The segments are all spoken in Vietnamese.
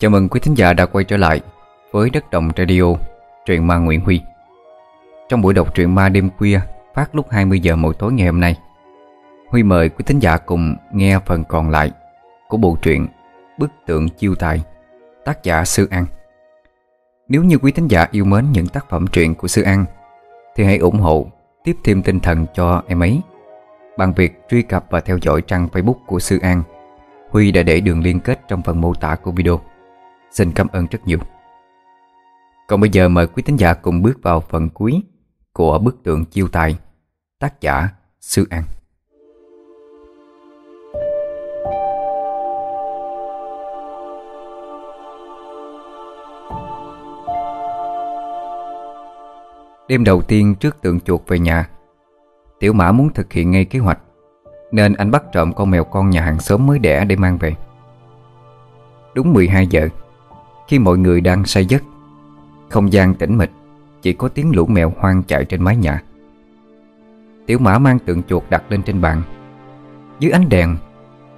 Chào mừng quý thính giả đã quay trở lại với Đất Đồng Radio, truyện ma Nguyễn Huy. Trong buổi đọc truyện ma đêm khuya phát lúc 20 giờ mỗi tối ngày hôm nay, Huy mời quý thính giả cùng nghe phần còn lại của bộ truyện Bức tượng chiêu tài, tác giả Sư An. Nếu như quý thính giả yêu mến những tác phẩm truyện của Sư An, thì hãy ủng hộ, tiếp thêm tinh thần cho em ấy bằng việc truy cập và theo dõi trang Facebook của Sư An. Huy đã để đường liên kết trong phần mô tả của video. Xin cảm ơn rất nhiều. Còn bây giờ mời quý tín giả cùng bước vào phần cuối Của bức tượng chiêu tài, Tác giả Sư An. Đêm đầu tiên trước tượng chuột về nhà, Tiểu mã muốn thực hiện ngay kế hoạch, Nên anh bắt trộm con mèo con nhà hàng xóm mới đẻ để mang về. Đúng 12 giờ khi mọi người đang say giấc. Không gian tĩnh mịch, Chỉ có tiếng lũ mèo hoang chạy trên mái nhà. Tiểu mã mang tượng chuột đặt lên trên bàn. Dưới ánh đèn,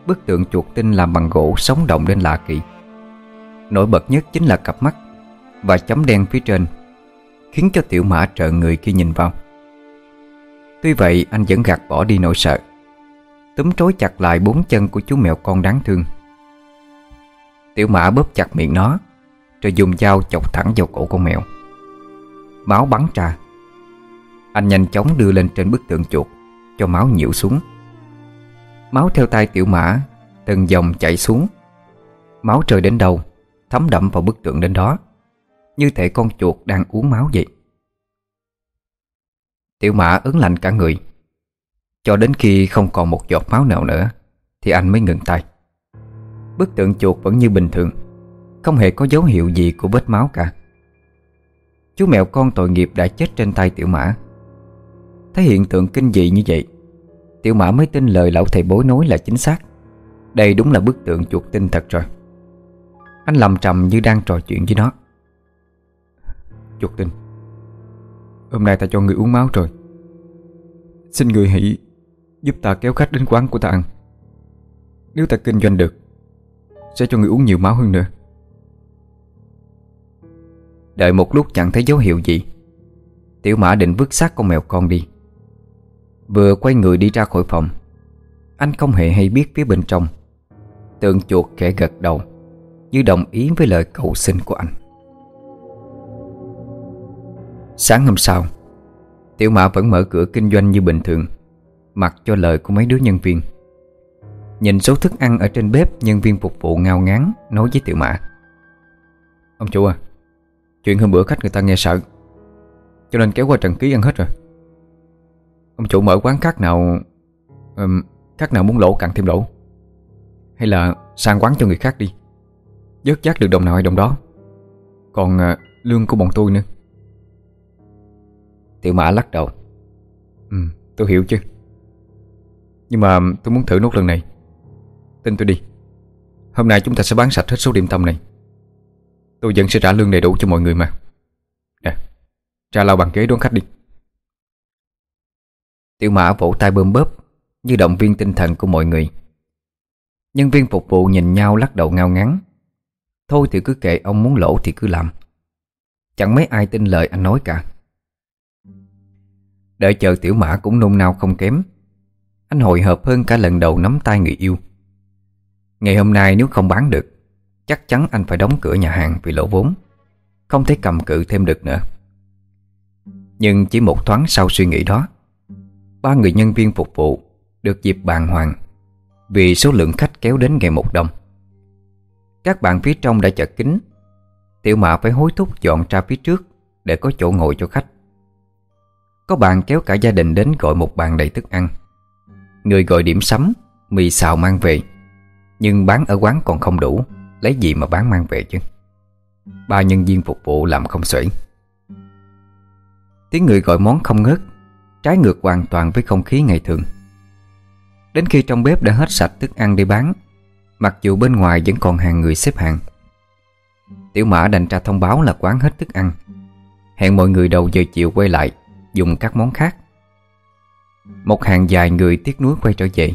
Bức tượng chuột tinh làm bằng gỗ sống động đến lạ kỳ. Nổi bật nhất chính là cặp mắt Và chấm đen phía trên, Khiến cho tiểu mã trợn người khi nhìn vào. Tuy vậy, anh vẫn gạt bỏ đi nỗi sợ. Túm trối chặt lại bốn chân của chú mèo con đáng thương. Tiểu mã bóp chặt miệng nó rồi dùng dao chọc thẳng vào cổ con mèo. Máu bắn ra. Anh nhanh chóng đưa lên trên bức tượng chuột, Cho máu nhiễu xuống. Máu theo tay tiểu mã, Từng dòng chảy xuống. Máu trời đến đâu, Thấm đậm vào bức tượng đến đó. Như thể con chuột đang uống máu vậy. Tiểu mã ớn lạnh cả người. Cho đến khi không còn một giọt máu nào nữa, Thì anh mới ngừng tay. Bức tượng chuột vẫn như bình thường không hề có dấu hiệu gì của vết máu cả. Chú mèo con tội nghiệp đã chết trên tay tiểu mã. Thấy hiện tượng kinh dị như vậy, Tiểu mã mới tin lời lão thầy bối nói là chính xác. Đây đúng là bức tượng chuột tinh thật rồi. Anh lầm trầm như đang trò chuyện với nó. Chuột tinh, Hôm nay ta cho người uống máu rồi. Xin người hãy Giúp ta kéo khách đến quán của ta ăn. Nếu ta kinh doanh được, Sẽ cho người uống nhiều máu hơn nữa. Đợi một lúc chẳng thấy dấu hiệu gì. Tiểu mã định vứt xác con mèo con đi. Vừa quay người đi ra khỏi phòng, Anh không hề hay biết phía bên trong. Tượng chuột khẽ gật đầu, Như đồng ý với lời cầu xin của anh. Sáng hôm sau, Tiểu mã vẫn mở cửa kinh doanh như bình thường, Mặc cho lời của mấy đứa nhân viên. Nhìn số thức ăn ở trên bếp, Nhân viên phục vụ ngao ngán Nói với tiểu mã. Ông chủ à Chuyện hôm bữa khách người ta nghe sợ. Cho nên kéo qua Trần Ký ăn hết rồi. Ông chủ mở quán khác nào um, Khác nào muốn lỗ càng thêm lỗ. Hay là sang quán cho người khác đi. Dớt dắt được đồng nào hay đồng đó. Còn uh, lương của bọn tôi nữa. Tiểu mã lắc đầu. Ừ tôi hiểu chứ. Nhưng mà tôi muốn thử nốt lần này. Tin tôi đi. Hôm nay chúng ta sẽ bán sạch hết số điểm tâm này. Tôi vẫn sẽ trả lương đầy đủ cho mọi người mà. Nè, Ra lau bàn ghế đón khách đi. Tiểu mã vỗ tay bơm bóp, Như động viên tinh thần của mọi người. Nhân viên phục vụ nhìn nhau lắc đầu ngao ngắn Thôi thì cứ kệ, ông muốn lỗ thì cứ làm. Chẳng mấy ai tin lời anh nói cả. Đợi chờ tiểu mã cũng nôn nao không kém. Anh hồi hộp hơn cả lần đầu nắm tay người yêu. Ngày hôm nay nếu không bán được Chắc chắn anh phải đóng cửa nhà hàng vì lỗ vốn. Không thể cầm cự thêm được nữa. Nhưng chỉ một thoáng sau suy nghĩ đó, Ba người nhân viên phục vụ Được dịp bàn hoàng Vì số lượng khách kéo đến ngày một đông. Các bạn phía trong đã chật kín, Tiểu mạ phải hối thúc dọn ra phía trước Để có chỗ ngồi cho khách. Có bạn kéo cả gia đình đến gọi một bàn đầy thức ăn. Người gọi điểm sắm, Mì xào mang về, Nhưng bán ở quán còn không đủ. Lấy gì mà bán mang về chứ? Ba nhân viên phục vụ làm không xuể. Tiếng người gọi món không ngớt, Trái ngược hoàn toàn với không khí ngày thường. Đến khi trong bếp đã hết sạch thức ăn để bán, Mặc dù bên ngoài vẫn còn hàng người xếp hàng. Tiểu mã đành ra thông báo là quán hết thức ăn. Hẹn mọi người đầu giờ chiều quay lại, Dùng các món khác. Một hàng dài người tiếc nuối quay trở về.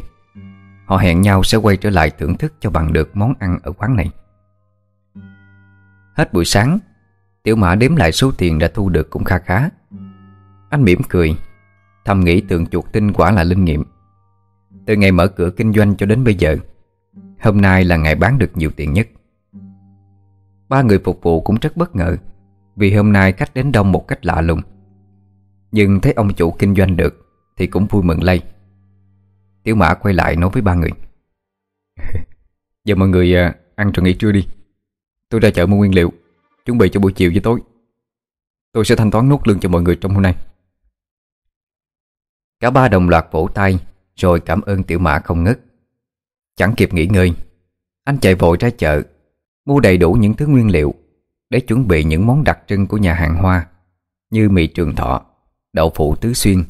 Họ hẹn nhau sẽ quay trở lại thưởng thức cho bằng được món ăn ở quán này. Hết buổi sáng, Tiểu mã đếm lại số tiền đã thu được cũng kha khá. Anh mỉm cười, Thầm nghĩ tượng chuột tinh quả là linh nghiệm. Từ ngày mở cửa kinh doanh cho đến bây giờ, Hôm nay là ngày bán được nhiều tiền nhất. Ba người phục vụ cũng rất bất ngờ Vì hôm nay khách đến đông một cách lạ lùng. Nhưng thấy ông chủ kinh doanh được Thì cũng vui mừng lây. Tiểu mã quay lại nói với ba người. Giờ mọi người à, ăn rồi nghỉ trưa đi. Tôi ra chợ mua nguyên liệu, Chuẩn bị cho buổi chiều với tối. Tôi sẽ thanh toán nốt lương cho mọi người trong hôm nay. Cả ba đồng loạt vỗ tay, Rồi cảm ơn tiểu mã không ngất Chẳng kịp nghỉ ngơi, Anh chạy vội ra chợ, Mua đầy đủ những thứ nguyên liệu Để chuẩn bị những món đặc trưng của nhà hàng hoa Như mì trường thọ, Đậu phụ tứ xuyên,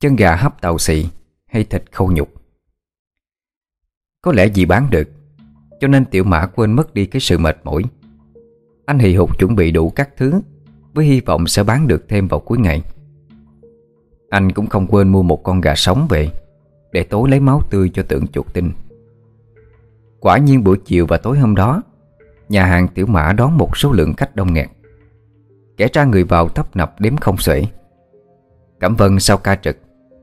Chân gà hấp tàu xì hay thịt khâu nhục. Có lẽ vì bán được, Cho nên tiểu mã quên mất đi cái sự mệt mỏi. Anh hì hục chuẩn bị đủ các thứ, Với hy vọng sẽ bán được thêm vào cuối ngày. Anh cũng không quên mua một con gà sống về, Để tối lấy máu tươi cho tượng chuột tinh. Quả nhiên buổi chiều và tối hôm đó, Nhà hàng Tiểu Mã đón một số lượng khách đông nghẹt. Kẻ ra người vào tấp nập đếm không xuể. Cẩm Vân sau ca trực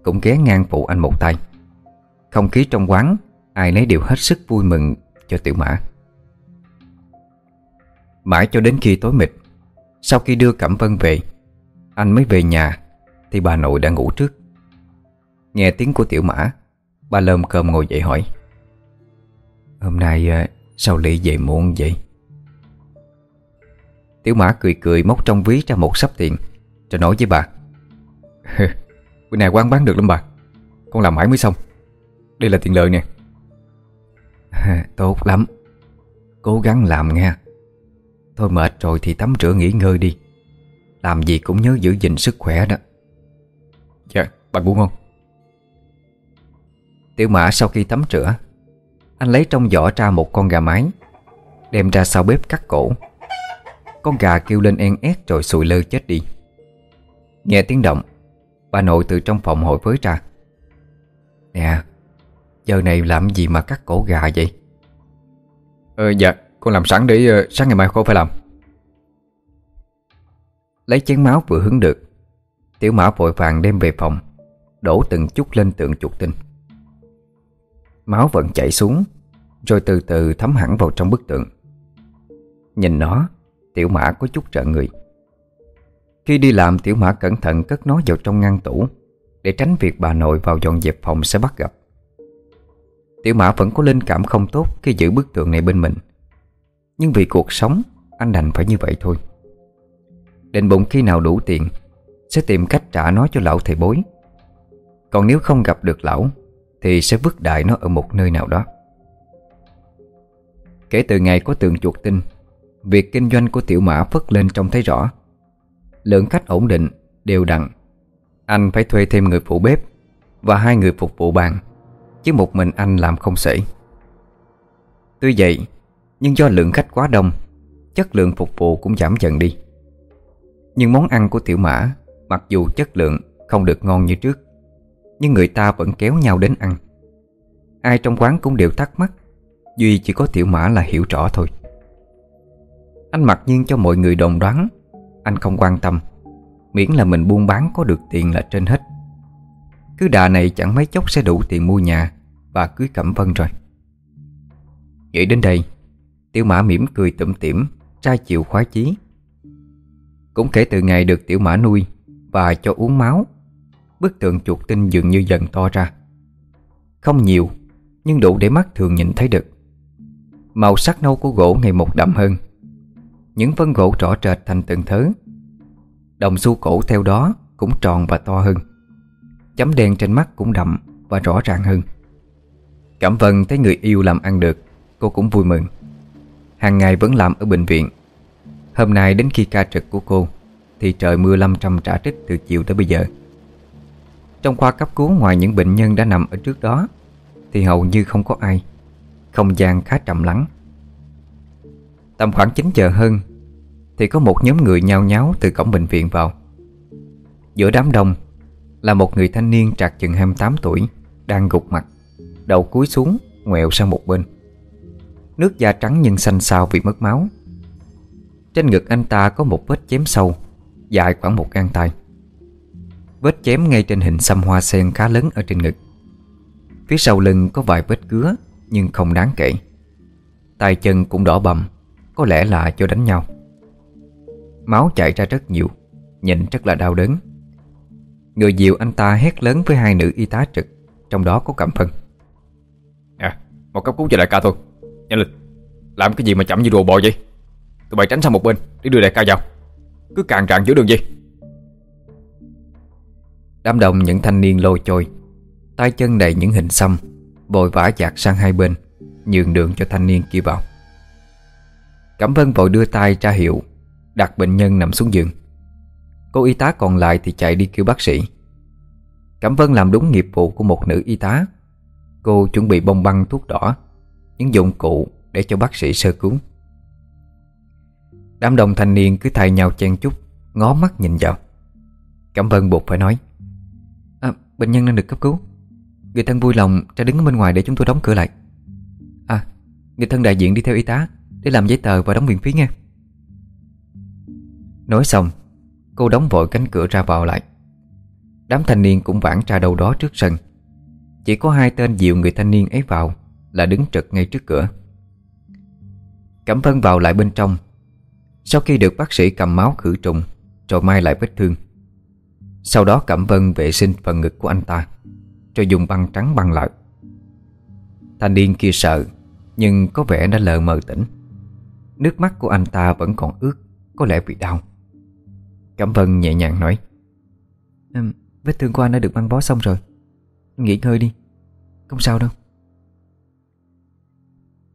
cũng ghé ngang phụ anh một tay. Không khí trong quán, Ai nấy đều hết sức vui mừng cho Tiểu Mã. Mãi cho đến khi tối mịt, Sau khi đưa Cẩm Vân về, Anh mới về nhà Thì bà nội đã ngủ trước. Nghe tiếng của Tiểu Mã, Bà lơm cơm ngồi dậy hỏi, Hôm nay à, sao Lị về muộn vậy? Tiểu Mã cười cười móc trong ví ra một sắp tiền, Rồi nói với bà Bữa nay quán bán được lắm bà. Con làm mãi mới xong. Đây là tiền lợi nè. Tốt lắm. Cố gắng làm nha Thôi mệt rồi thì tắm rửa nghỉ ngơi đi. Làm gì cũng nhớ giữ gìn sức khỏe đó. Dạ, bà ngủ ngon. Tiểu mã sau khi tắm rửa Anh lấy trong giỏ ra một con gà mái Đem ra sau bếp cắt cổ. Con gà kêu lên en ét rồi sùi lơ chết đi. Nghe tiếng động Bà nội từ trong phòng hội với ra Nè Giờ này làm gì mà cắt cổ gà vậy? Ờ dạ Con làm sẵn để uh, sáng ngày mai cô phải làm. Lấy chén máu vừa hứng được Tiểu mã vội vàng đem về phòng Đổ từng chút lên tượng chuột tinh. Máu vẫn chảy xuống Rồi từ từ thấm hẳn vào trong bức tượng Nhìn nó Tiểu mã có chút trợ người khi đi làm, tiểu mã cẩn thận cất nó vào trong ngăn tủ. Để tránh việc bà nội vào dọn dẹp phòng sẽ bắt gặp. Tiểu mã vẫn có linh cảm không tốt Khi giữ bức tượng này bên mình. Nhưng vì cuộc sống, Anh đành phải như vậy thôi. Định bụng khi nào đủ tiền, Sẽ tìm cách trả nó cho lão thầy bối. Còn nếu không gặp được lão, Thì sẽ vứt đại nó ở một nơi nào đó. Kể từ ngày có tượng chuột tinh, Việc kinh doanh của tiểu mã phất lên trông thấy rõ. Lượng khách ổn định, đều đặn. Anh phải thuê thêm người phụ bếp Và hai người phục vụ bàn Chứ một mình anh làm không xuể Tuy vậy Nhưng do lượng khách quá đông Chất lượng phục vụ cũng giảm dần đi. Nhưng món ăn của tiểu mã Mặc dù chất lượng không được ngon như trước Nhưng người ta vẫn kéo nhau đến ăn. Ai trong quán cũng đều thắc mắc Duy chỉ có tiểu mã là hiểu rõ thôi. Anh mặc nhiên cho mọi người đồng đoán anh không quan tâm. Miễn là mình buôn bán có được tiền là trên hết. Cứ đà này chẳng mấy chốc sẽ đủ tiền mua nhà Và cưới Cẩm Vân rồi. Nghĩ đến đây, Tiểu mã mỉm cười tủm tỉm Trai chịu khoái chí. Cũng kể từ ngày được tiểu mã nuôi Và cho uống máu, Bức tượng chuột tinh dường như dần to ra. Không nhiều, Nhưng đủ để mắt thường nhìn thấy được. Màu sắc nâu của gỗ ngày một đậm hơn. Những phân gỗ rõ rệt thành từng thớ Đồng xu cổ theo đó cũng tròn và to hơn. Chấm đen trên mắt cũng đậm và rõ ràng hơn. Cảm Vân thấy người yêu làm ăn được, Cô cũng vui mừng. Hàng ngày vẫn làm ở bệnh viện. Hôm nay đến khi ca trực của cô, Thì trời mưa lâm trăm trả trích từ chiều tới bây giờ. Trong khoa cấp cứu ngoài những bệnh nhân đã nằm ở trước đó, Thì hầu như không có ai. Không gian khá trầm lắng. Tầm khoảng 9 giờ hơn, Thì có một nhóm người nhao nháo từ cổng bệnh viện vào. Giữa đám đông là một người thanh niên trạc chừng 28 tuổi, Đang gục mặt, Đầu cúi xuống, ngoẹo sang một bên. Nước da trắng nhưng xanh xao vì mất máu. Trên ngực anh ta có một vết chém sâu, Dài khoảng một gang tay. Vết chém ngay trên hình xăm hoa sen khá lớn ở trên ngực. Phía sau lưng có vài vết cứa Nhưng không đáng kể. Tay chân cũng đỏ bầm có lẽ là cho đánh nhau. Máu chảy ra rất nhiều Nhìn rất là đau đớn. Người dìu anh ta hét lớn với hai nữ y tá trực Trong đó có Cẩm Phân À, một cấp cứu cho đại ca thôi. Nhanh lên Làm cái gì mà chậm như đồ bò vậy? Tụi bay tránh sang một bên để đưa đại ca vào. Cứ càng rạng giữa đường gì Đám đông những thanh niên lôi trôi tay chân đầy những hình xăm Vội vã dạt sang hai bên Nhường đường cho thanh niên kia vào Cẩm Vân vội đưa tay ra hiệu Đặt bệnh nhân nằm xuống giường. Cô y tá còn lại thì chạy đi kêu bác sĩ. Cẩm Vân làm đúng nghiệp vụ của một nữ y tá. Cô chuẩn bị bông băng thuốc đỏ Những dụng cụ để cho bác sĩ sơ cứu. Đám đông thanh niên cứ thay nhau chen chúc Ngó mắt nhìn vào. Cẩm Vân buộc phải nói. À, Bệnh nhân đang được cấp cứu. Người thân vui lòng ra đứng ở bên ngoài để chúng tôi đóng cửa lại. À Người thân đại diện đi theo y tá. Để làm giấy tờ và đóng viện phí nghe Nói xong, Cô đóng vội cánh cửa ra vào lại. Đám thanh niên cũng vãn ra đâu đó trước sân. Chỉ có hai tên dịu người thanh niên ấy vào Là đứng trực ngay trước cửa. Cẩm Vân vào lại bên trong. Sau khi được bác sĩ cầm máu khử trùng, Rồi mai lại vết thương. Sau đó Cẩm Vân vệ sinh phần ngực của anh ta, Rồi dùng băng trắng băng lại. Thanh niên kia sợ, Nhưng có vẻ đã lờ mờ tỉnh. Nước mắt của anh ta vẫn còn ướt Có lẽ bị đau. Cẩm Vân nhẹ nhàng nói um, Vết thương của anh đã được băng bó xong rồi. Nghỉ ngơi đi Không sao đâu.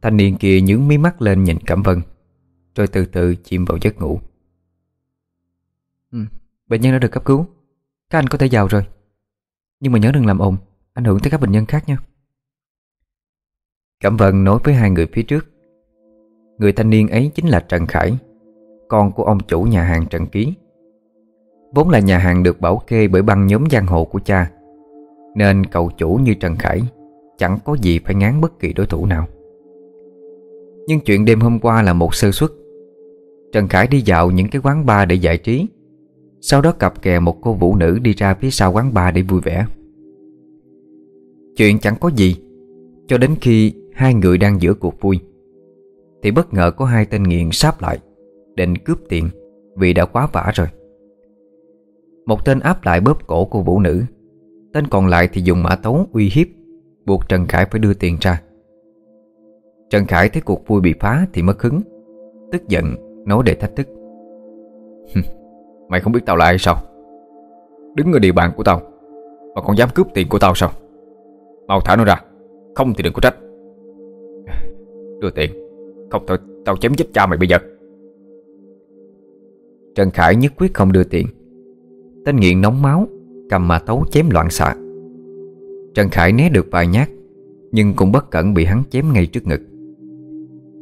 Thanh niên kia nhướng mí mắt lên nhìn Cẩm Vân Rồi từ từ chìm vào giấc ngủ. Ừ, Bệnh nhân đã được cấp cứu Các anh có thể vào rồi. Nhưng mà nhớ đừng làm ồn Ảnh hưởng tới các bệnh nhân khác nha. Cẩm Vân nói với hai người phía trước. Người thanh niên ấy chính là Trần Khải, Con của ông chủ nhà hàng Trần Ký. Vốn là nhà hàng được bảo kê bởi băng nhóm giang hồ của cha, Nên cậu chủ như Trần Khải Chẳng có gì phải ngán bất kỳ đối thủ nào. Nhưng chuyện đêm hôm qua là một sơ suất. Trần Khải đi dạo những cái quán bar để giải trí, Sau đó cặp kè một cô vũ nữ đi ra phía sau quán bar để vui vẻ. Chuyện chẳng có gì, Cho đến khi hai người đang giữa cuộc vui. Thì bất ngờ có hai tên nghiện sáp lại, Định cướp tiền Vì đã quá vả rồi. Một tên áp lại bóp cổ cô vũ nữ, Tên còn lại thì dùng mã tấu uy hiếp, Buộc Trần Khải phải đưa tiền ra. Trần Khải thấy cuộc vui bị phá thì mất hứng, Tức giận, nói để thách thức. Mày không biết tao là ai sao? Đứng ở địa bàn của tao, Mà còn dám cướp tiền của tao sao? Mau thả nó ra, Không thì đừng có trách. Đưa tiền. Không thôi tao chém chết cha mày bây giờ. Trần Khải nhất quyết không đưa tiền. Tên nghiện nóng máu, Cầm mà tấu chém loạn xạ. Trần Khải né được vài nhát, Nhưng cũng bất cẩn bị hắn chém ngay trước ngực.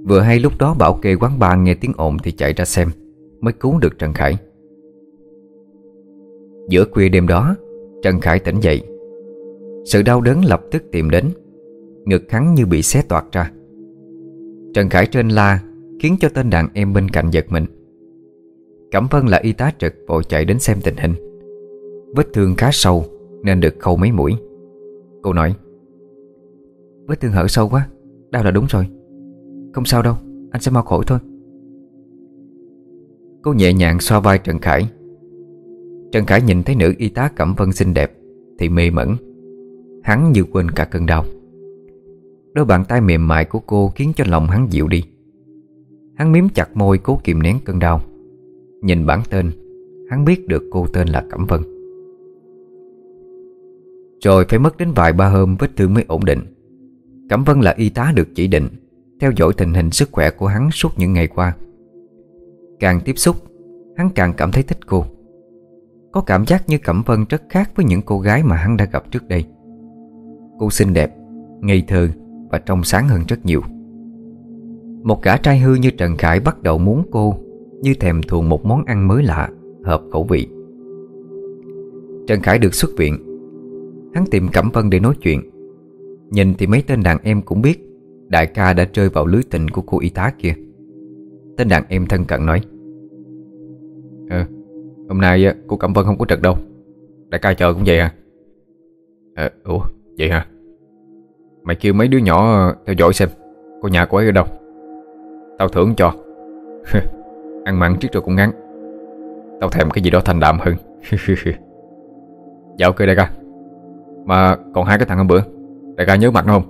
Vừa hay lúc đó bảo kê quán bar nghe tiếng ồn thì chạy ra xem, Mới cứu được Trần Khải. Giữa khuya đêm đó, Trần Khải tỉnh dậy. Sự đau đớn lập tức tìm đến, Ngực hắn như bị xé toạc ra. Trần Khải trên la, Khiến cho tên đàn em bên cạnh giật mình. Cẩm Vân là y tá trực, vội chạy đến xem tình hình. Vết thương khá sâu, Nên được khâu mấy mũi. Cô nói, Vết thương hở sâu quá, Đau là đúng rồi. Không sao đâu, Anh sẽ mau khỏi thôi. Cô nhẹ nhàng xoa vai Trần Khải. Trần Khải nhìn thấy nữ y tá Cẩm Vân xinh đẹp Thì mê mẩn. Hắn như quên cả cơn đau. Đôi bàn tay mềm mại của cô Khiến cho lòng hắn dịu đi. Hắn miếm chặt môi cố kìm nén cơn đau. Nhìn bản tên Hắn biết được cô tên là Cẩm Vân. Rồi phải mất đến vài ba hôm vết thương mới ổn định. Cẩm Vân là y tá được chỉ định Theo dõi tình hình sức khỏe của hắn suốt những ngày qua. Càng tiếp xúc Hắn càng cảm thấy thích cô. Có cảm giác như Cẩm Vân rất khác với những cô gái mà hắn đã gặp trước đây. Cô xinh đẹp, ngây thơ và trong sáng hơn rất nhiều. Một gã trai hư như Trần Khải bắt đầu muốn cô như thèm thuồng một món ăn mới lạ, Hợp khẩu vị. Trần Khải được xuất viện. Hắn tìm Cẩm Vân để nói chuyện. Nhìn thì mấy tên đàn em cũng biết, Đại ca đã rơi vào lưới tình của cô y tá kia. Tên đàn em thân cận nói Ờ Hôm nay ờ, cô Cẩm Vân không có trật đâu. Đại ca chờ cũng vậy à. Ờ Ủa, vậy hả? Mày kêu mấy đứa nhỏ ờ, theo dõi xem Cô nhà cô ấy ở đâu. Tao thưởng cho. Ăn mặn trước rồi cũng ngắn. Tao thèm cái gì đó thanh đạm hơn. Dạ ok, đại ca. Mà còn hai cái thằng hôm bữa, Đại ca nhớ mặt nó không?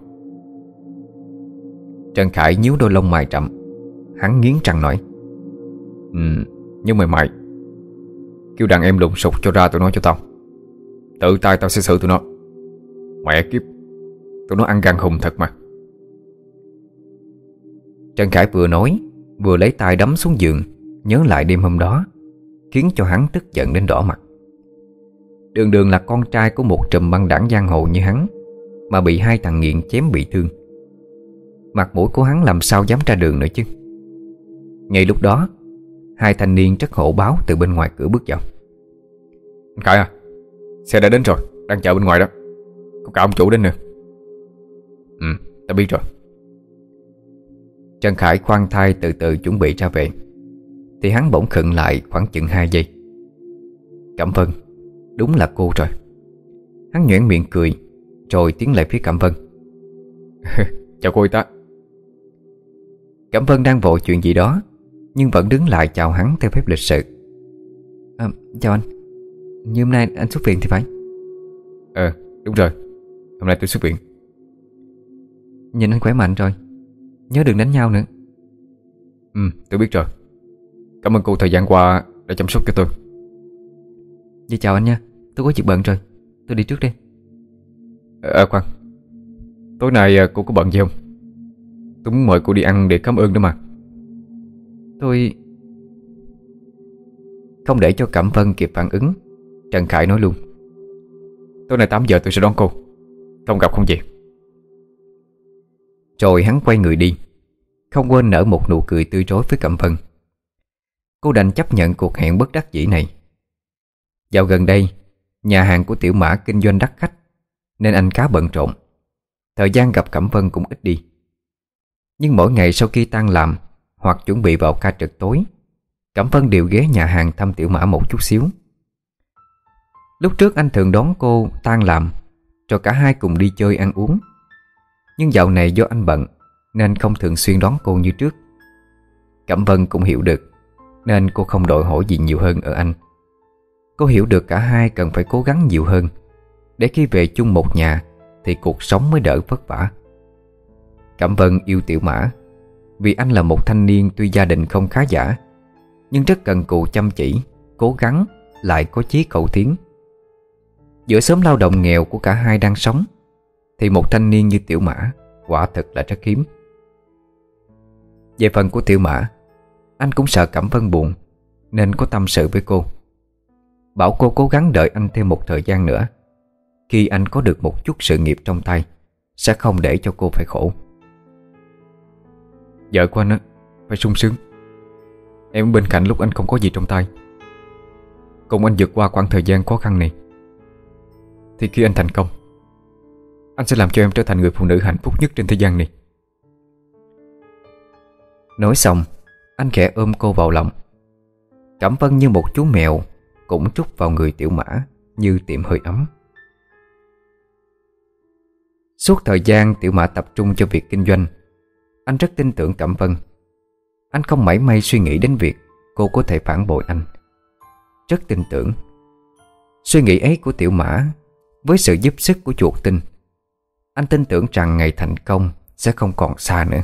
Trần Khải nhíu đôi lông mày chậm Hắn nghiến răng nói. Ừ Nhưng mày mày, Kêu đàn em lùng sục cho ra tụi nó cho tao. Tự tay tao sẽ xử tụi nó. Mẹ kiếp. Tụi nó ăn gan hùng thật mà. Trần Khải vừa nói, Vừa lấy tay đấm xuống giường, Nhớ lại đêm hôm đó, Khiến cho hắn tức giận đến đỏ mặt. Đường đường là con trai của một trùm băng đảng giang hồ như hắn, Mà bị hai thằng nghiện chém bị thương. Mặt mũi của hắn làm sao dám ra đường nữa chứ? Ngay lúc đó, Hai thanh niên rất hổ báo từ bên ngoài cửa bước vào. Anh Khải à Xe đã đến rồi, Đang chờ bên ngoài đó. Có cả ông chủ đến nữa. Ừ ta biết rồi. Trần Khải khoan thai từ từ chuẩn bị ra về. Thì hắn bỗng khựng lại khoảng chừng 2 giây. Cẩm Vân Đúng là cô rồi. Hắn nhoẻn miệng cười Rồi tiến lại phía Cẩm Vân. Chào cô y tá. Cẩm Vân đang vội chuyện gì đó Nhưng vẫn đứng lại chào hắn theo phép lịch sự. À, Chào anh. Như hôm nay anh xuất viện thì phải? Ờ đúng rồi. Hôm nay tôi xuất viện Nhìn anh khỏe mạnh rồi. Nhớ đừng đánh nhau nữa. Ừ tôi biết rồi. Cảm ơn cô thời gian qua đã chăm sóc cho tôi. Vậy chào anh nha. Tôi có chuyện bận rồi. Tôi đi trước đây À khoan. Tối nay à, cô có bận gì không? Tôi muốn mời cô đi ăn để cảm ơn đó mà. Tôi Không để cho Cẩm Vân kịp phản ứng. Trần Khải nói luôn. Tối nay 8 giờ tôi sẽ đón cô. Không gặp không gì rồi hắn quay người đi. Không quên nở một nụ cười tươi rối với Cẩm Vân. Cô đành chấp nhận cuộc hẹn bất đắc dĩ này. Dạo gần đây, Nhà hàng của Tiểu Mã kinh doanh đắt khách, Nên anh khá bận rộn. Thời gian gặp Cẩm Vân cũng ít đi. Nhưng mỗi ngày sau khi tan làm Hoặc chuẩn bị vào ca trực tối, Cẩm Vân đều ghé nhà hàng thăm Tiểu Mã một chút xíu. Lúc trước anh thường đón cô tan làm, Cho cả hai cùng đi chơi ăn uống. Nhưng dạo này do anh bận, Nên không thường xuyên đón cô như trước. Cẩm Vân cũng hiểu được, Nên cô không đòi hỏi gì nhiều hơn ở anh. Cô hiểu được cả hai cần phải cố gắng nhiều hơn. Để khi về chung một nhà, Thì cuộc sống mới đỡ vất vả. Cẩm Vân yêu Tiểu Mã, Vì anh là một thanh niên tuy gia đình không khá giả, Nhưng rất cần cù chăm chỉ, Cố gắng, Lại có chí cầu tiến. Giữa sớm lao động nghèo của cả hai đang sống thì một thanh niên như Tiểu Mã, Quả thật là rất hiếm. Về phần của Tiểu Mã, Anh cũng sợ Cẩm Vân buồn, Nên có tâm sự với cô. Bảo cô cố gắng đợi anh thêm một thời gian nữa. Khi anh có được một chút sự nghiệp trong tay, Sẽ không để cho cô phải khổ. Vợ của anh á, Phải sung sướng. Em bên cạnh lúc anh không có gì trong tay. Cùng anh vượt qua khoảng thời gian khó khăn này, Thì khi anh thành công anh sẽ làm cho em trở thành người phụ nữ hạnh phúc nhất trên thế gian này. Nói xong, Anh khẽ ôm cô vào lòng. Cảm Vân như một chú mèo Cũng trút vào người tiểu mã Như tiệm hơi ấm. Suốt thời gian tiểu mã tập trung cho việc kinh doanh, Anh rất tin tưởng Cẩm Vân. Anh không mảy may suy nghĩ đến việc Cô có thể phản bội anh. Rất tin tưởng. Suy nghĩ ấy của tiểu mã Với sự giúp sức của chuột tinh anh tin tưởng rằng ngày thành công Sẽ không còn xa nữa.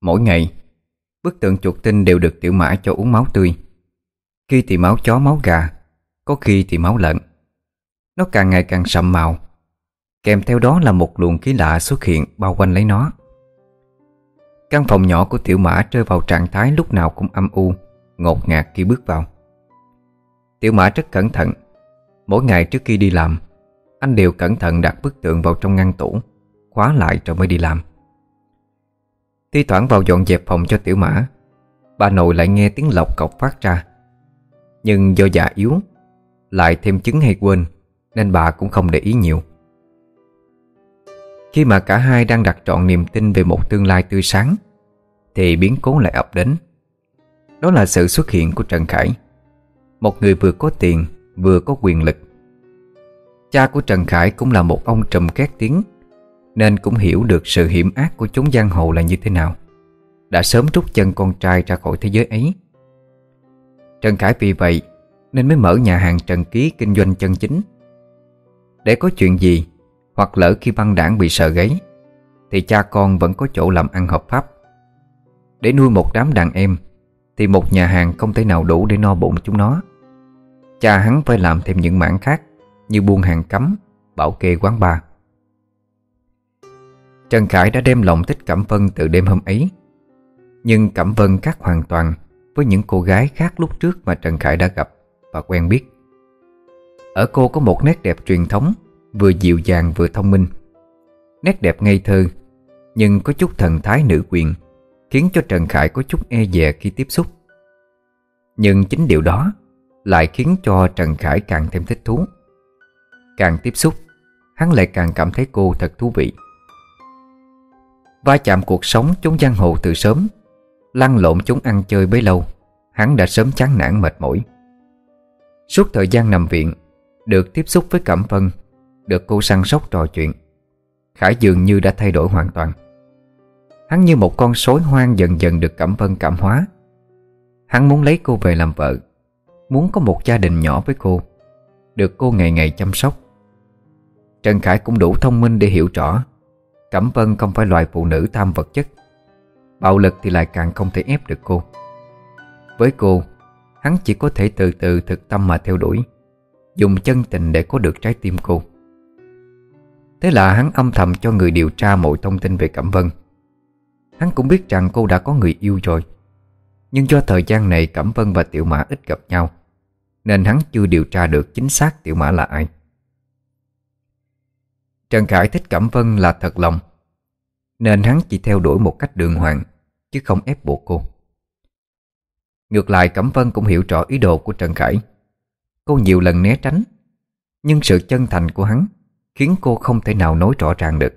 Mỗi ngày, Bức tượng chuột tinh đều được tiểu mã cho uống máu tươi. Khi thì máu chó máu gà, Có khi thì máu lợn. Nó càng ngày càng sậm màu Kèm theo đó là một luồng khí lạ xuất hiện bao quanh lấy nó. Căn phòng nhỏ của tiểu mã rơi vào trạng thái lúc nào cũng âm u, Ngột ngạt khi bước vào. Tiểu mã rất cẩn thận. Mỗi ngày trước khi đi làm, Anh đều cẩn thận đặt bức tượng vào trong ngăn tủ, Khóa lại rồi mới đi làm. Thi thoảng vào dọn dẹp phòng cho tiểu mã, Bà nội lại nghe tiếng lọc cọc phát ra. Nhưng do già yếu, Lại thêm chứng hay quên, Nên bà cũng không để ý nhiều. Khi mà cả hai đang đặt trọn niềm tin Về một tương lai tươi sáng, Thì biến cố lại ập đến. Đó là sự xuất hiện của Trần Khải. Một người vừa có tiền, Vừa có quyền lực. Cha của Trần Khải cũng là một ông trùm két tiếng, Nên cũng hiểu được sự hiểm ác của chúng giang hồ là như thế nào. Đã sớm rút chân con trai ra khỏi thế giới ấy. Trần Khải vì vậy Nên mới mở nhà hàng Trần Ký kinh doanh chân chính. Để có chuyện gì hoặc lỡ khi băng đảng bị sợ gáy Thì cha con vẫn có chỗ làm ăn hợp pháp. Để nuôi một đám đàn em Thì một nhà hàng không thể nào đủ để no bụng chúng nó. Cha hắn phải làm thêm những mảng khác Như buôn hàng cấm, bảo kê quán bar. Trần Khải đã đem lòng thích Cẩm Vân từ đêm hôm ấy. Nhưng Cẩm Vân khác hoàn toàn Với những cô gái khác lúc trước mà Trần Khải đã gặp Và quen biết. Ở cô có một nét đẹp truyền thống Vừa dịu dàng vừa thông minh. Nét đẹp ngây thơ, Nhưng có chút thần thái nữ quyền, Khiến cho Trần Khải có chút e dè khi tiếp xúc. Nhưng chính điều đó lại khiến cho Trần Khải càng thêm thích thú. Càng tiếp xúc, Hắn lại càng cảm thấy cô thật thú vị. Va chạm cuộc sống chúng giang hồ từ sớm, Lăn lộn chúng ăn chơi bấy lâu, Hắn đã sớm chán nản mệt mỏi. Suốt thời gian nằm viện, Được tiếp xúc với Cẩm phân được cô săn sóc trò chuyện. Khải dường như đã thay đổi hoàn toàn. Hắn như một con sói hoang dần dần được cảm Vân cảm hóa. Hắn muốn lấy cô về làm vợ, Muốn có một gia đình nhỏ với cô, Được cô ngày ngày chăm sóc. Trần Khải cũng đủ thông minh để hiểu rõ, Cẩm Vân không phải loài phụ nữ tham vật chất, Bạo lực thì lại càng không thể ép được cô. Với cô, Hắn chỉ có thể từ từ thực tâm mà theo đuổi, Dùng chân tình để có được trái tim cô. Thế là hắn âm thầm cho người điều tra mọi thông tin về Cẩm Vân. Hắn cũng biết rằng cô đã có người yêu rồi. Nhưng do thời gian này Cẩm Vân và Tiểu Mã ít gặp nhau, Nên hắn chưa điều tra được chính xác Tiểu Mã là ai. Trần Khải thích Cẩm Vân là thật lòng, Nên hắn chỉ theo đuổi một cách đường hoàng, Chứ không ép buộc cô. Ngược lại, Cẩm Vân cũng hiểu rõ ý đồ của Trần Khải. Cô nhiều lần né tránh, Nhưng sự chân thành của hắn Khiến cô không thể nào nói rõ ràng được.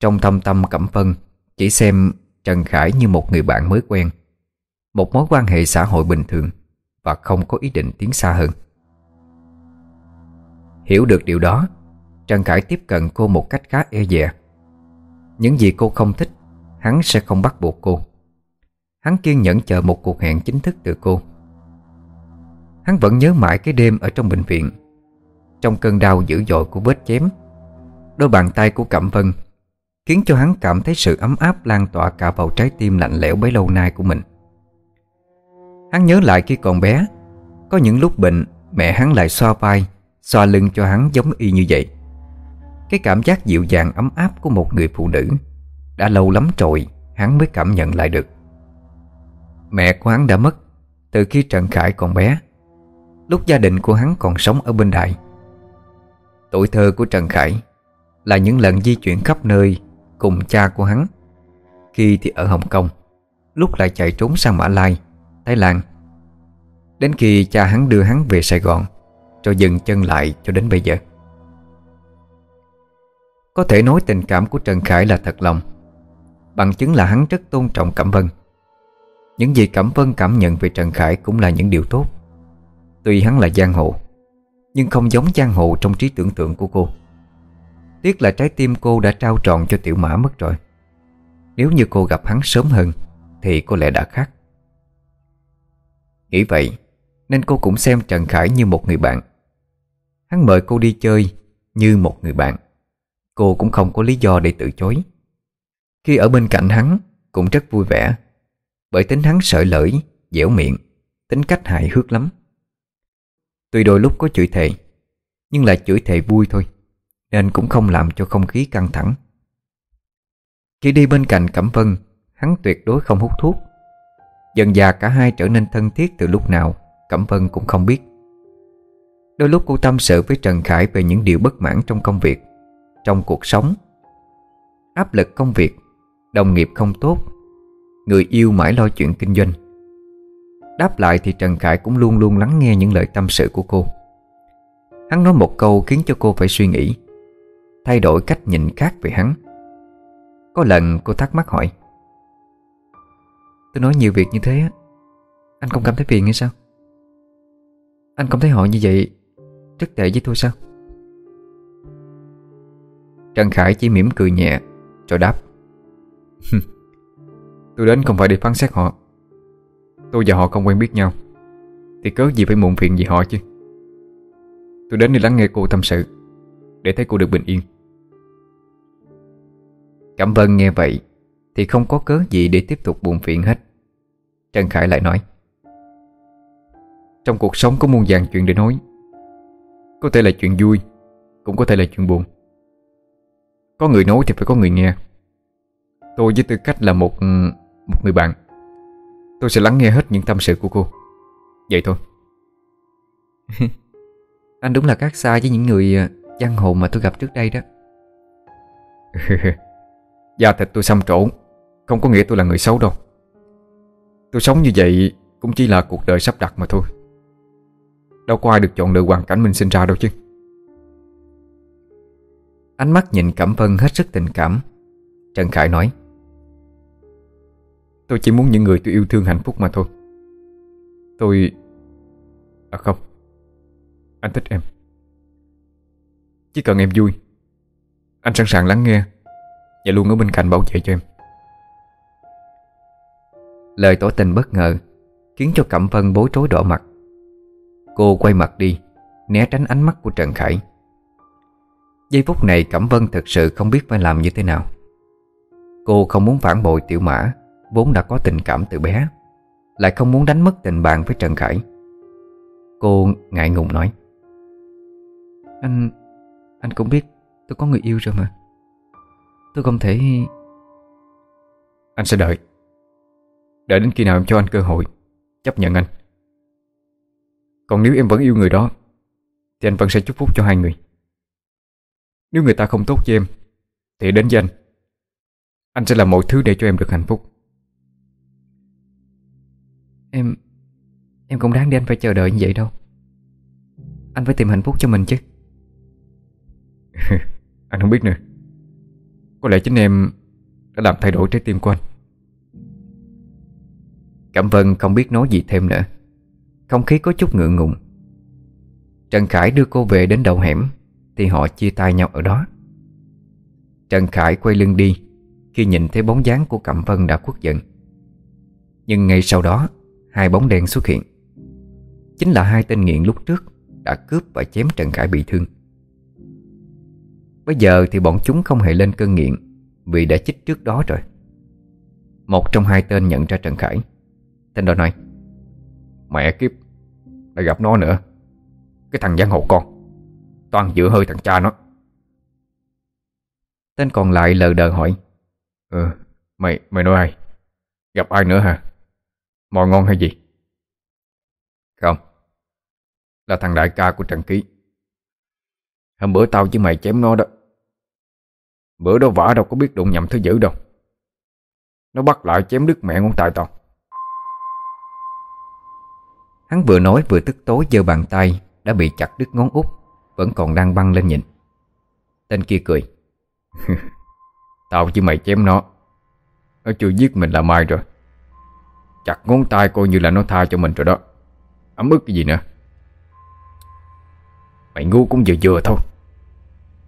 Trong thâm tâm Cẩm Vân, Chỉ xem Trần Khải như một người bạn mới quen, Một mối quan hệ xã hội bình thường Và không có ý định tiến xa hơn. Hiểu được điều đó, Trần Khải tiếp cận cô một cách khá e dè. Những gì cô không thích, Hắn sẽ không bắt buộc cô. Hắn kiên nhẫn chờ một cuộc hẹn chính thức từ cô. Hắn vẫn nhớ mãi cái đêm ở trong bệnh viện trong cơn đau dữ dội của vết chém. Đôi bàn tay của Cẩm Vân Khiến cho hắn cảm thấy sự ấm áp lan tỏa cả vào trái tim lạnh lẽo bấy lâu nay của mình. Hắn nhớ lại khi còn bé, Có những lúc bệnh, Mẹ hắn lại xoa vai, Xoa lưng cho hắn giống y như vậy. Cái cảm giác dịu dàng ấm áp của một người phụ nữ Đã lâu lắm rồi Hắn mới cảm nhận lại được. Mẹ của hắn đã mất Từ khi Trần Khải còn bé, Lúc gia đình của hắn còn sống ở bên Đại Tuổi thơ của Trần Khải Là những lần di chuyển khắp nơi Cùng cha của hắn. Khi thì ở Hồng Kông, Lúc lại chạy trốn sang Mã Lai, Thái Lan. Đến khi cha hắn đưa hắn về Sài Gòn Rồi dừng chân lại cho đến bây giờ. Có thể nói tình cảm của Trần Khải là thật lòng, Bằng chứng là hắn rất tôn trọng Cẩm Vân. Những gì Cẩm Vân cảm nhận về Trần Khải cũng là những điều tốt. Tuy hắn là giang hồ nhưng không giống giang hồ trong trí tưởng tượng của cô. Tiếc là trái tim cô đã trao tròn cho tiểu mã mất rồi. Nếu như cô gặp hắn sớm hơn Thì có lẽ đã khác. Nghĩ vậy Nên cô cũng xem Trần Khải như một người bạn. Hắn mời cô đi chơi Như một người bạn. Cô cũng không có lý do để từ chối. Khi ở bên cạnh hắn Cũng rất vui vẻ. Bởi tính hắn sợi lưỡi, dẻo miệng Tính cách hài hước lắm. Tuy đôi lúc có chửi thề, Nhưng là chửi thề vui thôi, Nên cũng không làm cho không khí căng thẳng. Khi đi bên cạnh Cẩm Vân, Hắn tuyệt đối không hút thuốc. Dần dà cả hai trở nên thân thiết từ lúc nào, Cẩm Vân cũng không biết. Đôi lúc cô tâm sự với Trần Khải Về những điều bất mãn trong công việc, Trong cuộc sống. Áp lực công việc, Đồng nghiệp không tốt, Người yêu mãi lo chuyện kinh doanh. Đáp lại thì Trần Khải cũng luôn luôn lắng nghe những lời tâm sự của cô. Hắn nói một câu khiến cho cô phải suy nghĩ, Thay đổi cách nhìn khác về hắn. Có lần cô thắc mắc hỏi, Tôi nói nhiều việc như thế Anh không cảm thấy phiền hay sao? Anh không thấy họ như vậy Rất tệ với tôi sao? Trần Khải chỉ mỉm cười nhẹ Rồi đáp Tôi đến không phải để phán xét họ. Tôi và họ không quen biết nhau. Thì cớ gì phải muộn phiền gì họ chứ? Tôi đến để lắng nghe cô tâm sự, Để thấy cô được bình yên. Cảm ơn nghe vậy, Thì không có cớ gì để tiếp tục buồn phiền hết. Trần Khải lại nói, Trong cuộc sống có muôn vàng chuyện để nói. Có thể là chuyện vui, Cũng có thể là chuyện buồn. Có người nói thì phải có người nghe. Tôi với tư cách là một một người bạn Tôi sẽ lắng nghe hết những tâm sự của cô. Vậy thôi. Anh đúng là khác xa với những người à, giang hồ mà tôi gặp trước đây đó. Da thịt tôi xăm trộn Không có nghĩa tôi là người xấu đâu. Tôi sống như vậy Cũng chỉ là cuộc đời sắp đặt mà thôi. Đâu có ai được chọn lựa hoàn cảnh mình sinh ra đâu chứ. Ánh mắt nhìn Cẩm Vân hết sức tình cảm. Trần Khải nói Tôi chỉ muốn những người tôi yêu thương hạnh phúc mà thôi. Tôi... À không. Anh thích em. Chỉ cần em vui. Anh sẵn sàng lắng nghe Và luôn ở bên cạnh bảo vệ cho em. Lời tỏ tình bất ngờ Khiến cho Cẩm Vân bối rối đỏ mặt. Cô quay mặt đi, Né tránh ánh mắt của Trần Khải. Giây phút này Cẩm Vân thật sự không biết phải làm như thế nào. Cô không muốn phản bội tiểu mã. Vốn đã có tình cảm từ bé, Lại không muốn đánh mất tình bạn với Trần Khải. Cô ngại ngùng nói, Anh... anh cũng biết tôi có người yêu rồi mà. Tôi không thể... Anh sẽ đợi. Đợi đến khi nào em cho anh cơ hội, Chấp nhận anh. Còn nếu em vẫn yêu người đó, Thì anh vẫn sẽ chúc phúc cho hai người. Nếu người ta không tốt với em, Thì đến với anh. Anh sẽ làm mọi thứ để cho em được hạnh phúc. Em... em không đáng để anh phải chờ đợi như vậy đâu. Anh phải tìm hạnh phúc cho mình chứ. Anh không biết nữa. Có lẽ chính em đã làm thay đổi trái tim của anh. Cẩm Vân không biết nói gì thêm nữa. Không khí có chút ngượng ngùng. Trần Khải đưa cô về đến đầu hẻm Thì họ chia tay nhau ở đó. Trần Khải quay lưng đi Khi nhìn thấy bóng dáng của Cẩm Vân đã khuất giận Nhưng ngay sau đó Hai bóng đen xuất hiện. Chính là hai tên nghiện lúc trước Đã cướp và chém Trần Khải bị thương. Bây giờ thì bọn chúng không hề lên cơn nghiện Vì đã chích trước đó rồi. Một trong hai tên nhận ra Trần Khải. Tên đó nói, Mẹ kiếp Lại gặp nó nữa. Cái thằng giang hồ con Toàn dựa hơi thằng cha nó. Tên còn lại lờ đờ hỏi Ừ Mày mày nói ai? Gặp ai nữa hả? Mò ngon hay gì? Không. Là thằng đại ca của Trần Ký. Hôm bữa tao với mày chém nó đó. Bữa đó vả đâu có biết đụng nhầm thứ dữ đâu. Nó bắt lại chém đứt mẹ ngón tay tao Hắn vừa nói vừa tức tối giơ bàn tay, Đã bị chặt đứt ngón út, Vẫn còn đang băng lên nhìn. Tên kia cười. cười. Tao với mày chém nó. Nó chưa giết mình là mai rồi. Chặt ngón tay coi như là nó tha cho mình rồi đó. Ấm ức cái gì nữa? Mày ngu cũng vừa vừa thôi.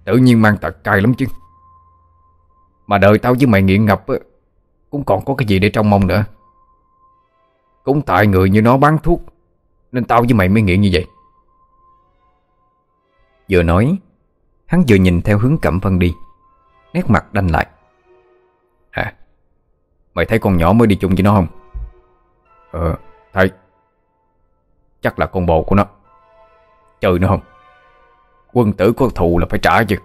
Tự nhiên mang tật cay lắm chứ. Mà đời tao với mày nghiện ngập Cũng còn có cái gì để trong mong nữa. Cũng tại người như nó bán thuốc, Nên tao với mày mới nghiện như vậy. Vừa nói, Hắn vừa nhìn theo hướng Cẩm Vân đi, Nét mặt đanh lại. Hả Mày thấy con nhỏ mới đi chung với nó không? Ờ, thấy Chắc là con bộ của nó. Chơi nữa không? Quân tử có thù là phải trả chứ.